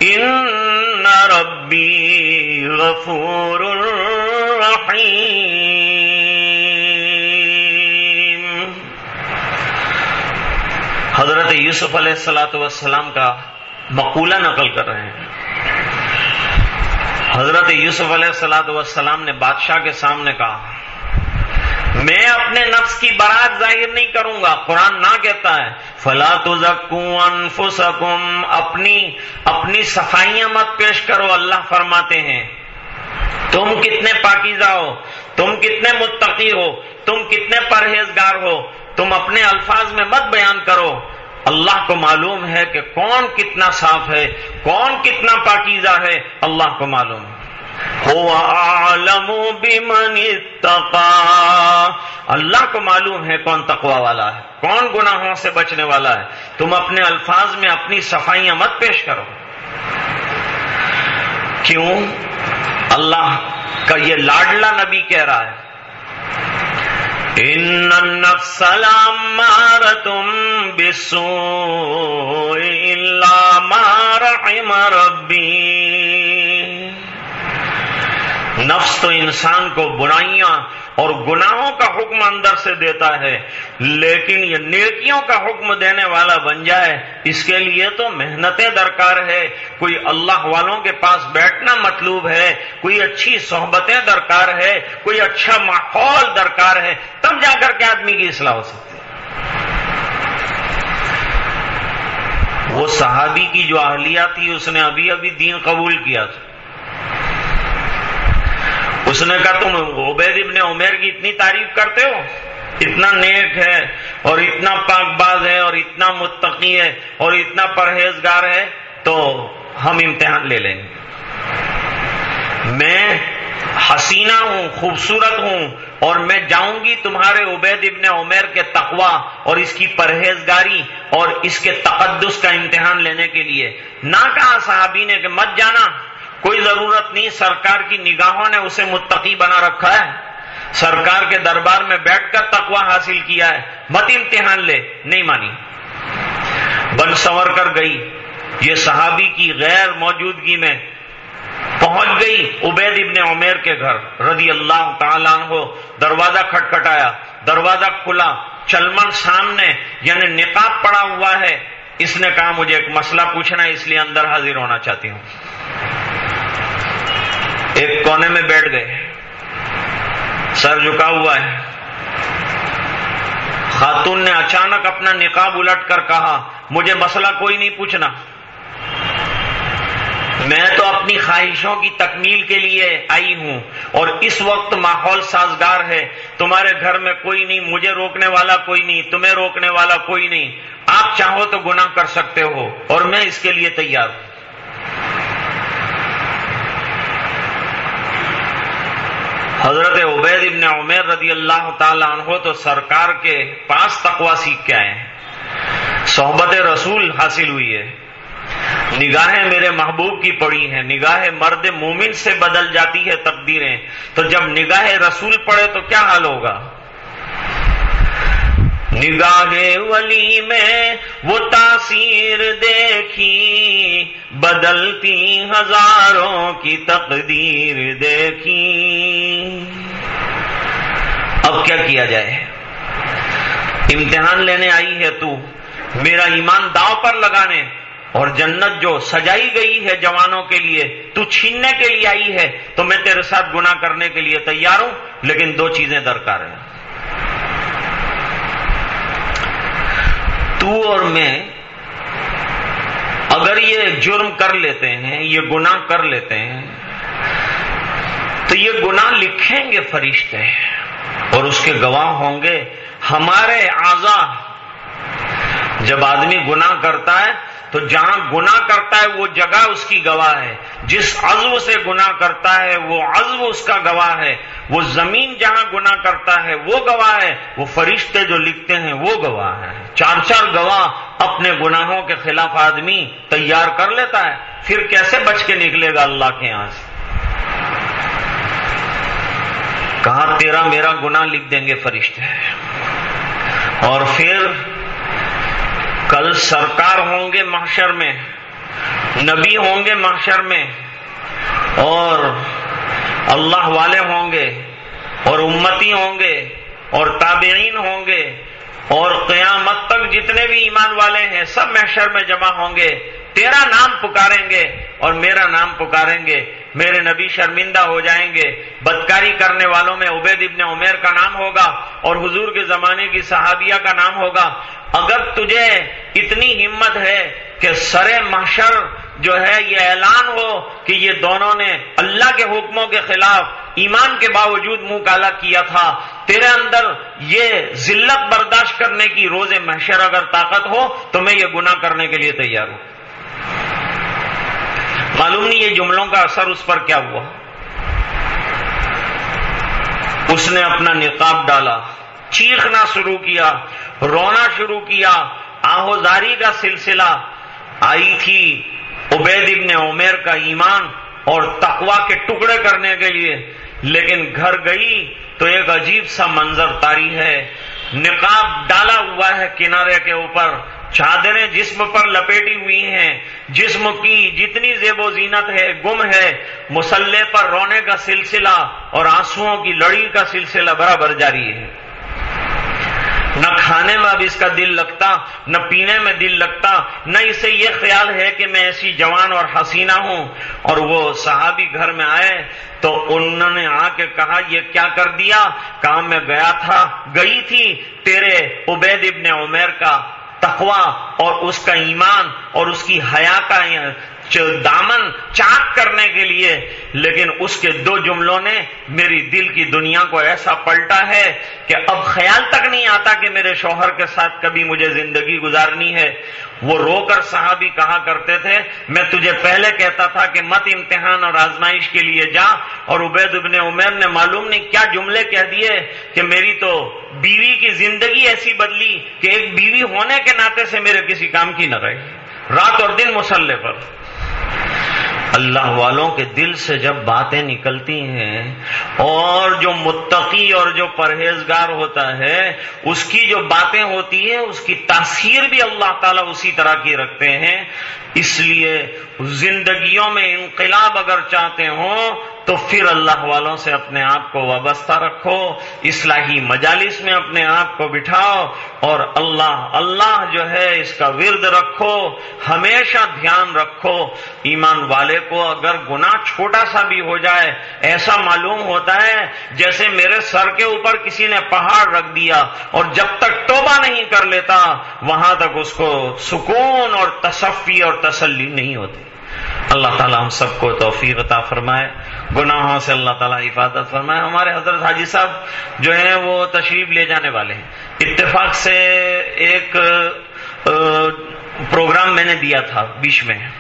إن ربي غفور رحيم۔ حضرت یوسف علیہ السلاۃ والسلام کا مقولہ نقل کر رہے ہیں۔ حضرت یوسف علیہ السلاد والسلام نے بادشاہ کے سامنے کہا، میں اپنے نفس کی برات ظاہر نہیں کروں گا، قرآن نہ کہتا ہے، فلا انفسکم، اپنی اپنی صفائیاں مت پیش کرو، اللہ فرماتے ہیں۔ تم کتنے پاکیزہ ہو، تم کتنے متقی ہو، تم کتنے پرہیزگار ہو، تم اپنے الفاظ میں مت بیان کرو۔ اللہ کو معلوم ہے کہ کون کتنا صاف ہے، کون کتنا پاکیزہ ہے، اللہ کو معلوم عالم بمن اتقا اللہ کو معلوم ہے کون تقوا والا ہے، کون گناہوں سے بچنے والا ہے۔ تم اپنے الفاظ میں اپنی صفائیاں مت پیش کرو۔ کیوں؟ اللہ کا یہ لاڈلا نبی کہہ رہا ہے۔ ان النفس لامارة بالسوء الا ما رحم ربي نفس تو انسان کو برائیاں اور گناہوں کا حکم اندر سے دیتا ہے، لیکن یہ نیکیوں کا حکم دینے والا بن جائے، اس کے لیے تو محنتیں درکار ہے۔ کوئی اللہ والوں کے پاس بیٹھنا مطلوب ہے، کوئی اچھی صحبتیں درکار ہے، کوئی اچھا ماحول درکار ہے۔ تب جا کر کے آدمی کی اصلاح ہو سکتی وہ صحابی کی جو اہلیہ تھی، اس نے ابھی ابھی دین قبول کیا تھا۔ اس نے کہا تم عبید ابن عمیر کی اتنی تعریف کرتے ہو؟ اتنا نیک ہے اور اتنا پاک باز ہے اور اتنا متقی ہے اور اتنا پرہیزگار ہے، تو ہم امتحان لے لیں گے۔ میں حسینہ ہوں، خوبصورت ہوں اور میں جاؤں گی تمہارے عبید ابن عمیر کے تقوا اور اس کی پرہیزگاری اور اس کے تقدس کا امتحان لینے کے لیے۔ نہ کہا صحابی نے کہ مت جانا کوئی ضرورت نہیں، سرکار کی نگاہوں نے اسے متقی بنا رکھا ہے۔ سرکار کے دربار میں بیٹھ کر تقوا حاصل کیا ہے۔ مت امتحان لے، نہیں مانی۔ بن سور کر گئی۔ یہ صحابی کی غیر موجودگی میں پہنچ گئی عبید ابن عمیر کے گھر۔ رضی اللہ تعالیٰ ہو دروازہ کھٹکھٹایا۔ دروازہ کھلا۔ چلمن سامنے یعنی نقاب پڑا ہوا ہے۔ اس نے کہا، مجھے ایک مسئلہ پوچھنا ہے، اس لیے اندر حاضر ہونا چاہتی ہوں۔ ایک کونے میں بیٹھ گئے۔ سر جھکا ہوا ہے۔ خاتون نے اچانک اپنا نقاب الٹ کر کہا، مجھے مسئلہ کوئی نہیں پوچھنا۔ میں تو اپنی خواہشوں کی تکمیل کے لیے آئی ہوں اور اس وقت ماحول سازگار ہے۔ تمہارے گھر میں کوئی نہیں، مجھے روکنے والا کوئی نہیں، تمہیں روکنے والا کوئی نہیں۔ آپ چاہو تو گناہ کر سکتے ہو اور میں اس کے لیے تیار ہوں۔ حضرت عبید ابن عمیر رضی اللہ تعالی عنہ تو سرکار کے پاس تقوا سیکھ کے آئے ہیں۔ صحبت رسول حاصل ہوئی ہے۔ نگاہیں میرے محبوب کی پڑی ہیں۔ نگاہ مرد مومن سے بدل جاتی ہے تقدیریں۔ تو جب نگاہ رسول پڑے تو کیا حال ہوگا؟ نگاہ ولی میں وہ تاثیر دیکھی، بدلتی ہزاروں کی تقدیر دیکھی۔ اب کیا کیا جائے؟ امتحان لینے آئی ہے تو، میرا ایمان داؤ پر لگانے اور جنت جو سجائی گئی ہے جوانوں کے لیے، تو چھیننے کے لیے آئی ہے، تو میں تیرے ساتھ گنا کرنے کے لیے تیار ہوں، لیکن دو چیزیں درکار ہیں۔ تو اور میں اگر یہ جرم کر لیتے ہیں، یہ گناہ کر لیتے ہیں، تو یہ گناہ لکھیں گے فرشتے اور اس کے گواہ ہوں گے، ہمارے آزا جب آدمی گناہ کرتا ہے تو جہاں گناہ کرتا ہے وہ جگہ اس کی گواہ ہے۔ جس عزو سے گناہ کرتا ہے، وہ عزو اس کا گواہ ہے۔ وہ زمین جہاں گناہ کرتا ہے، وہ گواہ ہے۔ وہ فرشتے جو لکھتے ہیں، وہ گواہ ہے چار چار گواہ اپنے گناہوں کے خلاف آدمی تیار کر لیتا ہے۔ پھر کیسے بچ کے نکلے گا اللہ کے یہاں سے؟ کہا، تیرا میرا گناہ لکھ دیں گے فرشتے۔ اور پھر کل سرکار ہوں گے محشر میں، نبی ہوں گے محشر میں، اور اللہ والے ہوں گے، اور امتی ہوں گے، اور تابعین ہوں گے، اور قیامت تک جتنے بھی ایمان والے ہیں، سب محشر میں جمع ہوں گے۔ تیرا نام پکاریں گے اور میرا نام پکاریں گے، میرے نبی شرمندہ ہو جائیں گے۔ بدکاری کرنے والوں میں عبید ابن عمیر کا نام ہوگا اور حضور کے زمانے کی صحابیہ کا نام ہوگا۔ اگر تجھے اتنی ہمت ہے کہ سر محشر جو ہے یہ اعلان ہو کہ یہ دونوں نے اللہ کے حکموں کے خلاف ایمان کے باوجود منہ کالا کیا تھا، تیرے اندر یہ ذلت برداشت کرنے کی روز محشر اگر طاقت ہو تو میں یہ گناہ کرنے کے لیے تیار ہوں۔ معلوم نہیں یہ جملوں کا اثر اس پر کیا ہوا۔ اس نے اپنا نقاب ڈالا چیخنا شروع کیا، رونا شروع کیا، آہوزاری کا سلسلہ۔ آئی تھی عبید ابن عمیر کا ایمان اور تقوا کے ٹکڑے کرنے کے لیے، لیکن گھر گئی تو ایک عجیب سا منظر تاری ہے۔ نقاب ڈالا ہوا ہے کنارے کے اوپر۔ چادریں جسم پر لپیٹی ہوئی ہیں۔ جسم کی جتنی زیب و زینت ہے، گم ہے۔ مسلح پر رونے کا سلسلہ اور آنسو کی لڑی کا سلسلہ برابر جاری ہے۔ نہ کھانے میں اب اس کا دل لگتا، نہ پینے میں دل لگتا، نہ اسے یہ خیال ہے کہ میں ایسی جوان اور حسینہ ہوں۔ اور وہ صحابی گھر میں آئے تو انہوں نے آ کے کہا، یہ کیا کر دیا؟ کام میں گیا تھا، گئی تھی تیرے عبید ابن عمیر کا۔ تقوا اور اس کا ایمان اور اس کی حیا کا دامن چاک کرنے کے لیے، لیکن اس کے دو جملوں نے میری دل کی دنیا کو ایسا پلٹا ہے کہ اب خیال تک نہیں آتا کہ میرے شوہر کے ساتھ کبھی مجھے زندگی گزارنی ہے۔ وہ رو کر صحابی کہا کرتے تھے، میں تجھے پہلے کہتا تھا کہ مت امتحان اور آزمائش کے لیے جا۔ اور عبید ابن عمیر نے معلوم نہیں کیا جملے کہہ دیے کہ میری تو بیوی کی زندگی ایسی بدلی کہ ایک بیوی ہونے کے ناطے سے میرے کسی کام کی نہ رہی۔ رات اور دن مسلح پر۔ اللہ والوں کے دل سے جب باتیں نکلتی ہیں اور جو متقی اور جو پرہیزگار ہوتا ہے، اس کی جو باتیں ہوتی ہیں، اس کی تاثیر بھی اللہ تعالیٰ اسی طرح کی رکھتے ہیں۔ اس لیے زندگیوں میں انقلاب اگر چاہتے ہوں تو پھر اللہ والوں سے اپنے آپ کو وابستہ رکھو، اصلاحی مجالس میں اپنے آپ کو بٹھاؤ اور اللہ اللہ جو ہے اس کا ورد رکھو، ہمیشہ دھیان رکھو۔ ایمان والے کو اگر گناہ چھوٹا سا بھی ہو جائے، ایسا معلوم ہوتا ہے جیسے میرے سر کے اوپر کسی نے پہاڑ رکھ دیا اور جب تک توبہ نہیں کر لیتا، وہاں تک اس کو سکون اور تصفی اور تسلی نہیں ہوتی۔ اللہ تعالیٰ ہم سب کو توفیق عطا فرمائے۔ گناہوں سے اللہ تعالیٰ حفاظت فرمائے۔ ہمارے حضرت حاجی صاحب جو ہیں وہ تشریف لے جانے والے ہیں۔ اتفاق سے ایک پروگرام میں نے دیا تھا بیچ میں۔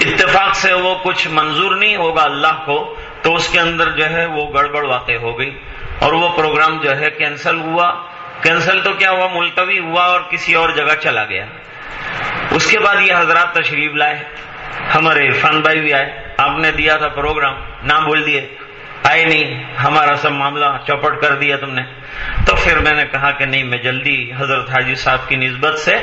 اتفاق سے وہ کچھ منظور نہیں ہوگا اللہ کو، تو اس کے اندر جو ہے وہ گڑبڑ واقع ہو گئی۔ اور وہ پروگرام جو ہے کینسل ہوا۔ کینسل تو کیا ہوا؟ ملتوی ہوا اور کسی اور جگہ چلا گیا۔ اس کے بعد یہ حضرات تشریف لائے۔ ہمارے عرفان بھائی بھی آئے۔ آپ نے دیا تھا پروگرام نہ بول دیے۔ آئے نہیں، ہمارا سب معاملہ چوپٹ کر دیا تم نے۔ تو پھر میں نے کہا کہ نہیں، میں جلدی حضرت حاجی صاحب کی نسبت سے،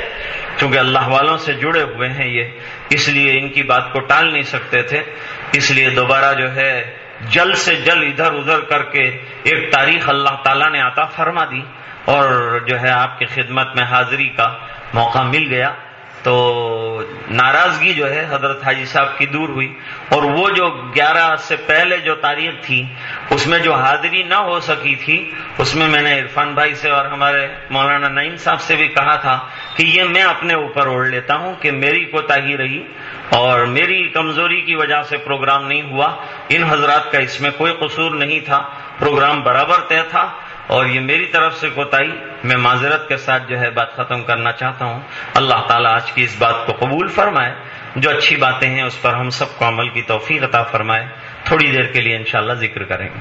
چونکہ اللہ والوں سے جڑے ہوئے ہیں یہ، اس لیے ان کی بات کو ٹال نہیں سکتے تھے۔ اس لیے دوبارہ جو ہے، جل سے جل ادھر ادھر کر کے ایک تاریخ اللہ تعالیٰ نے عطا فرما دی۔ اور جو ہے، آپ کی خدمت میں حاضری کا موقع مل گیا۔ تو ناراضگی جو ہے حضرت حاجی صاحب کی دور ہوئی اور وہ جو گیارہ سے پہلے جو تاریخ تھی، اس میں جو حاضری نہ ہو سکی تھی، اس میں میں نے عرفان بھائی سے اور ہمارے مولانا نعیم صاحب سے بھی کہا تھا کہ یہ میں اپنے اوپر اوڑھ لیتا ہوں کہ میری کوتا ہی رہی اور میری کمزوری کی وجہ سے پروگرام نہیں ہوا۔ ان حضرات کا اس میں کوئی قصور نہیں تھا۔ پروگرام برابر طے تھا۔ اور یہ میری طرف سے کوتاہی، میں معذرت کے ساتھ جو ہے بات ختم کرنا چاہتا ہوں۔ اللہ تعالیٰ آج کی اس بات کو قبول فرمائے۔ جو اچھی باتیں ہیں اس پر ہم سب کو عمل کی توفیق عطا فرمائے۔ تھوڑی دیر کے لیے انشاءاللہ ذکر کریں گے۔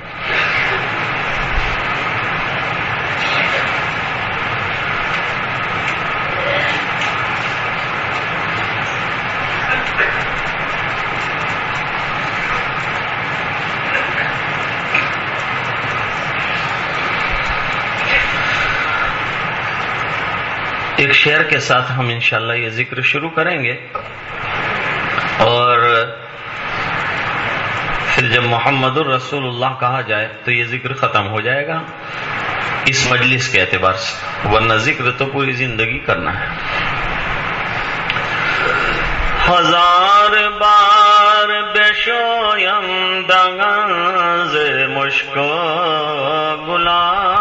ایک شعر کے ساتھ ہم انشاءاللہ یہ ذکر شروع کریں گے۔ اور پھر جب محمد الرسول اللہ کہا جائے تو یہ ذکر ختم ہو جائے گا۔ اس مجلس کے اعتبار سے۔ ورنہ ذکر تو پوری زندگی کرنا ہے۔ ہزار بار بے شویم دنگز مشک ہنوز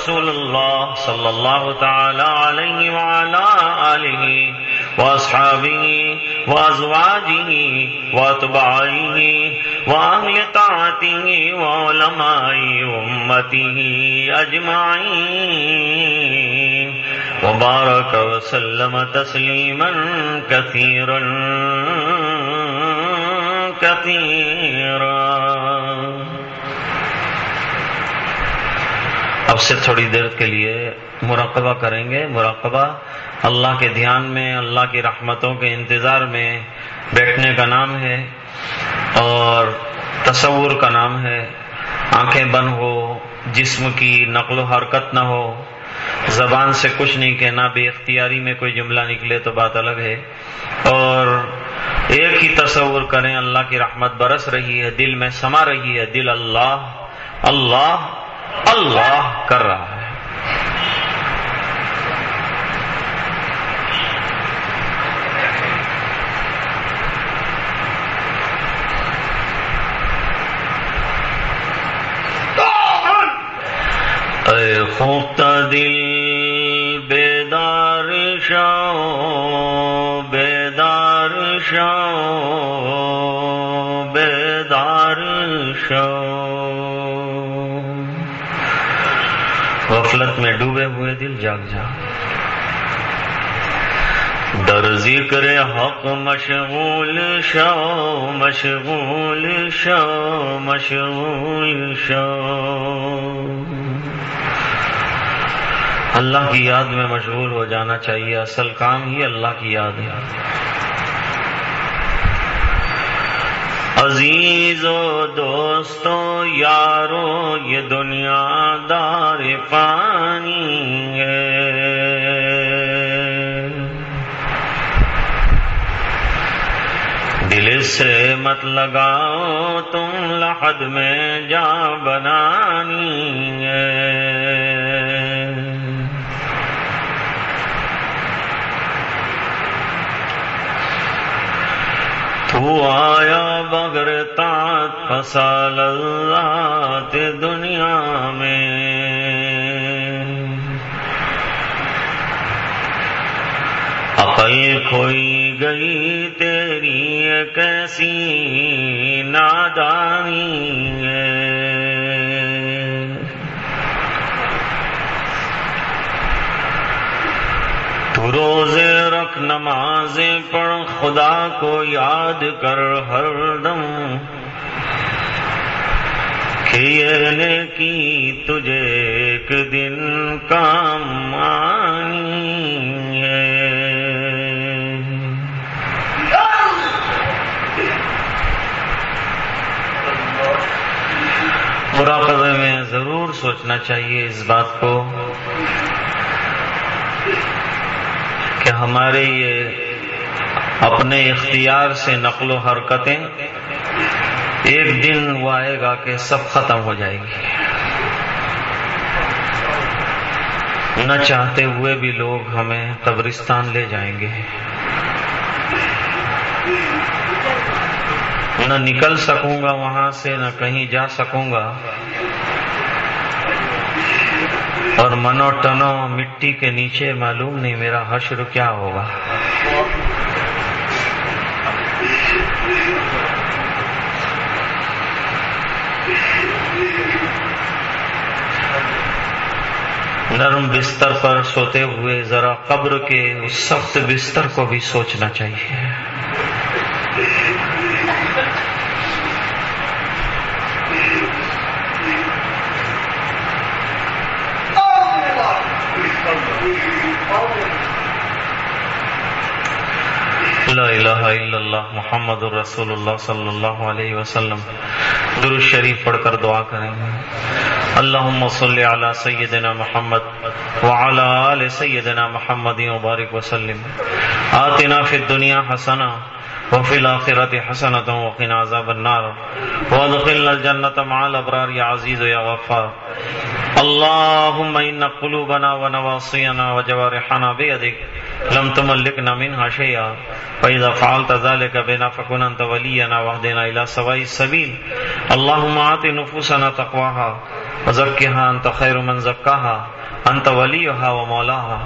رسول الله صلى الله تعالى عليه وعلى آله وأصحابه وأزواجه وأتباعه وأهل طاعته وعلماء أمته أجمعين وبارك وسلم تسليما كثيرا كثيرا اب سے تھوڑی دیر کے لیے مراقبہ کریں گے۔ مراقبہ اللہ کے دھیان میں، اللہ کی رحمتوں کے انتظار میں بیٹھنے کا نام ہے اور تصور کا نام ہے۔ آنکھیں بند ہو، جسم کی نقل و حرکت نہ ہو۔ زبان سے کچھ نہیں کہنا، بے اختیاری میں کوئی جملہ نکلے تو بات الگ ہے۔ اور ایک ہی تصور کریں، اللہ کی رحمت برس رہی ہے، دل میں سما رہی ہے۔ دل اللہ اللہ اللہ کر رہا ہے۔ اے خوب دل غفلت میں ڈوبے ہوئے دل جاگ جا۔ در ذکر حق مشغول شو مشغول شو مشغول شو اللہ کی یاد میں مشغول ہو جانا چاہیے، اصل کام ہی اللہ کی یاد ہے۔ عزیز و دوستو یارو، یہ دنیا دار پانی ہے۔ دل سے مت لگاؤ، تم لحد میں جا بنانی۔ تو آیا بغیر تات فصال اللہ دنیا میں۔ عقل کھوئی گئی تیری کیسی نادانی ہے۔ تو روزے رکھ نمازیں پڑھ خدا کو یاد کر ہر دم۔ کھیلنے کی تجھے ایک دن کام آنی ہے۔ مراقبے میں ضرور سوچنا چاہیے اس بات کو۔ ہمارے یہ اپنے اختیار سے نقل و حرکتیں ایک دن وہ آئے گا کہ سب ختم ہو جائے گی۔ نہ چاہتے ہوئے بھی لوگ ہمیں قبرستان لے جائیں گے۔ نہ نکل سکوں گا وہاں سے، نہ کہیں جا سکوں گا۔ اور منو ٹنو مٹی کے نیچے معلوم نہیں میرا حشر کیا ہوگا۔ نرم بستر پر سوتے ہوئے ذرا قبر کے اس سخت بستر کو بھی سوچنا چاہیے۔ لا الہ الا اللہ محمد الرسول اللہ صلی اللہ علیہ وسلم۔ درود شریف پڑھ کر دعا کریں۔ گے اللہم صلی علی سیدنا محمد وعلی آل سیدنا محمد وبارک وسلم۔ آتنا فی الدنیا حسنہ وفي الآخرة حسنة وقنا عذاب النار۔ وادخلنا الجنة مع الأبرار يا عزيز يا غفار۔ اللهم إن قلوبنا ونواصينا وجوارحنا بيدك لم تملكنا منها شيئا فإذا فعلت ذلك بنا فكن أنت ولينا واهدنا إلى سواء السبيل اللهم آت نفوسنا تقواها وزكها أنت خير من زكاها أنت وليها ومولاها.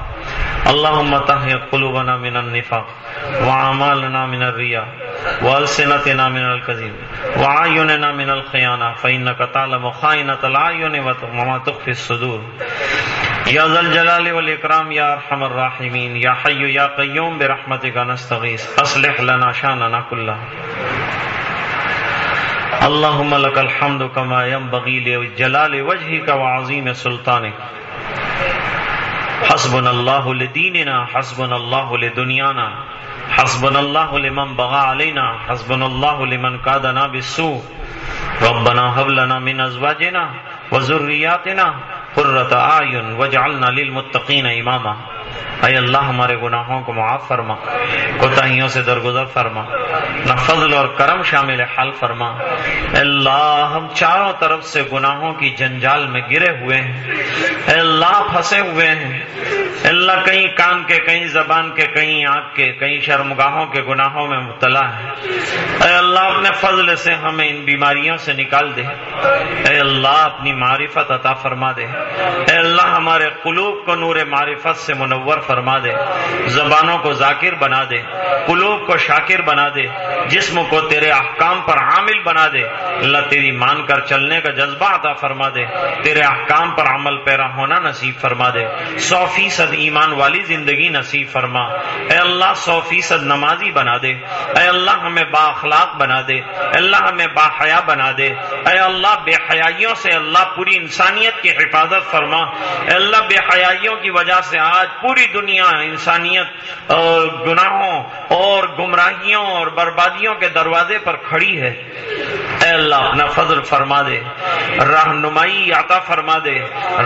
اللهم طهر قلوبنا من النفاق وعمالنا من الرياء والسنتنا من الكذب وعيننا من الخيانة فإنك تعلم خائنة العيون وما تخفي الصدور. یا ذل جلال والاکرام یا ارحم الراحمین یا حی یا قیوم برحمتک نستغیث اصلح لنا شاننا کلہ اللهم لك الحمد كما ينبغي لجلال وجهك وعظيم سلطانك. حسبنا اللہ لدیننا، حسبنا اللہ لدنیانا، حسبنا اللہ لمن بغى علينا حسبنا اللہ لمن قادنا بالسوء. ربنا هب لنا من ازواجنا وذرياتنا قرۃ اعین وجعلنا للمتقین اماما. اے اللہ ہمارے گناہوں کو معاف فرما کوتاہیوں سے درگزر فرما، نہ فضل اور کرم شامل حال فرما۔ اے اللہ، ہم چاروں طرف سے گناہوں کی جنجال میں گرے ہوئے ہیں۔ اے اللہ، پھنسے ہوئے ہیں۔ اے اللہ، کہیں کان کے، کہیں زبان کے، کہیں آنکھ کے، کہیں شرمگاہوں کے گناہوں میں مبتلا ہے اے اللہ، اپنے فضل سے ہمیں ان بیماریوں سے نکال دے۔ اے اللہ، اپنی معرفت عطا فرما دے۔ اے اللہ، ہمارے قلوب کو نور معرفت سے منور فرما۔ فرما دے، زبانوں کو ذاکر بنا دے، قلوب کو شاکر بنا دے، جسم کو تیرے احکام پر عامل بنا دے۔ اللہ تیری مان کر چلنے کا جذبہ عطا فرما دے، تیرے احکام پر عمل پیرا ہونا نصیب فرما دے۔ سو فیصد ایمان والی زندگی نصیب فرما۔ اے اللہ، سو فیصد نمازی بنا دے۔ اے اللہ، ہمیں با اخلاق بنا دے۔ اے اللہ، ہمیں با حیا بنا دے۔ اے اللہ، بے حیائیوں سے اللہ پوری انسانیت کی حفاظت فرما۔ اے اللہ، بے حیائیوں کی وجہ سے آج پوری دنیا، انسانیت اور گناہوں اور گمراہیوں اور بربادیوں کے دروازے پر کھڑی ہے۔ اے اللہ، اپنا فضل فرما دے۔ رہنمائی عطا فرما دے۔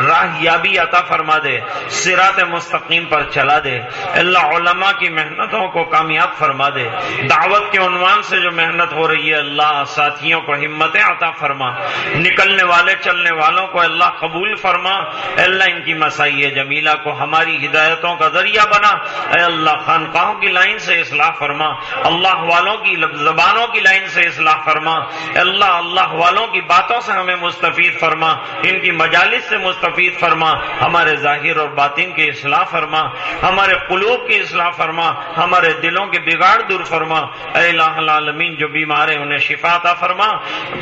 راہ یابی عطا فرما دے۔ سرات مستقیم پر چلا دے۔ اللہ، علماء کی محنتوں کو کامیاب فرما دے۔ دعوت کے عنوان سے جو محنت ہو رہی ہے، اللہ ساتھیوں کو ہمتیں عطا فرما۔ نکلنے والے، چلنے والوں کو اللہ قبول فرما۔ اللہ، ان کی مسائی جمیلہ کو ہماری ہدایتوں کا ذریعہ بنا۔ اے اللہ خانقاہوں کی لائن سے اصلاح فرما۔ اللہ والوں کی زبانوں کی لائن سے اصلاح فرما۔ اے اللہ اللہ والوں کی باتوں سے ہمیں مستفید فرما۔ ان کی مجالس سے مستفید فرما۔ ہمارے ظاہر اور باطن کی اصلاح فرما۔ ہمارے قلوب کی اصلاح فرما۔ ہمارے دلوں کے بگاڑ دور فرما۔ اے الہ العالمین، جو بیمار ہیں انہیں شفا عطا فرما۔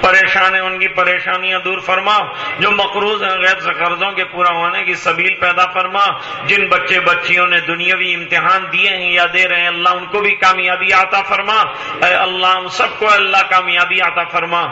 پریشان ہیں ان کی پریشانیاں دور فرما۔ جو مقروض ہیں غیر سے قرضوں کے پورا ہونے کی سبیل پیدا فرما۔ جن بچے بچیوں نے دنیاوی امتحان دیے ہیں یا دے رہے ہیں، اللہ ان کو بھی کامیابی عطا فرما۔ اے اللہ، ہم سب کو اللہ کامیابی عطا فرما۔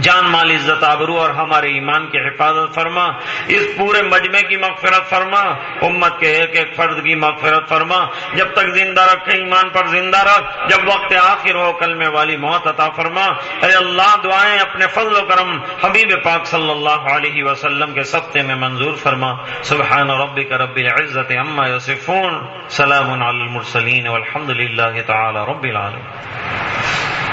جان، مال، عزت، آبرو اور ہمارے ایمان کی حفاظت فرما۔ اس پورے مجمع کی مغفرت فرما۔ امت کے ایک ایک فرد کی مغفرت فرما۔ جب تک زندہ رکھے ایمان پر زندہ رکھ، جب وقت آخر ہو، کل میں والی موت عطا فرما۔ اے اللہ، دعائیں اپنے فضل و کرم حبیب پاک صلی اللہ علیہ وسلم کے سطح میں منظور فرما۔ سبحان ربک رب العزت اما یصفون سلام علی المرسلین والحمد للہ تعالی رب العالمین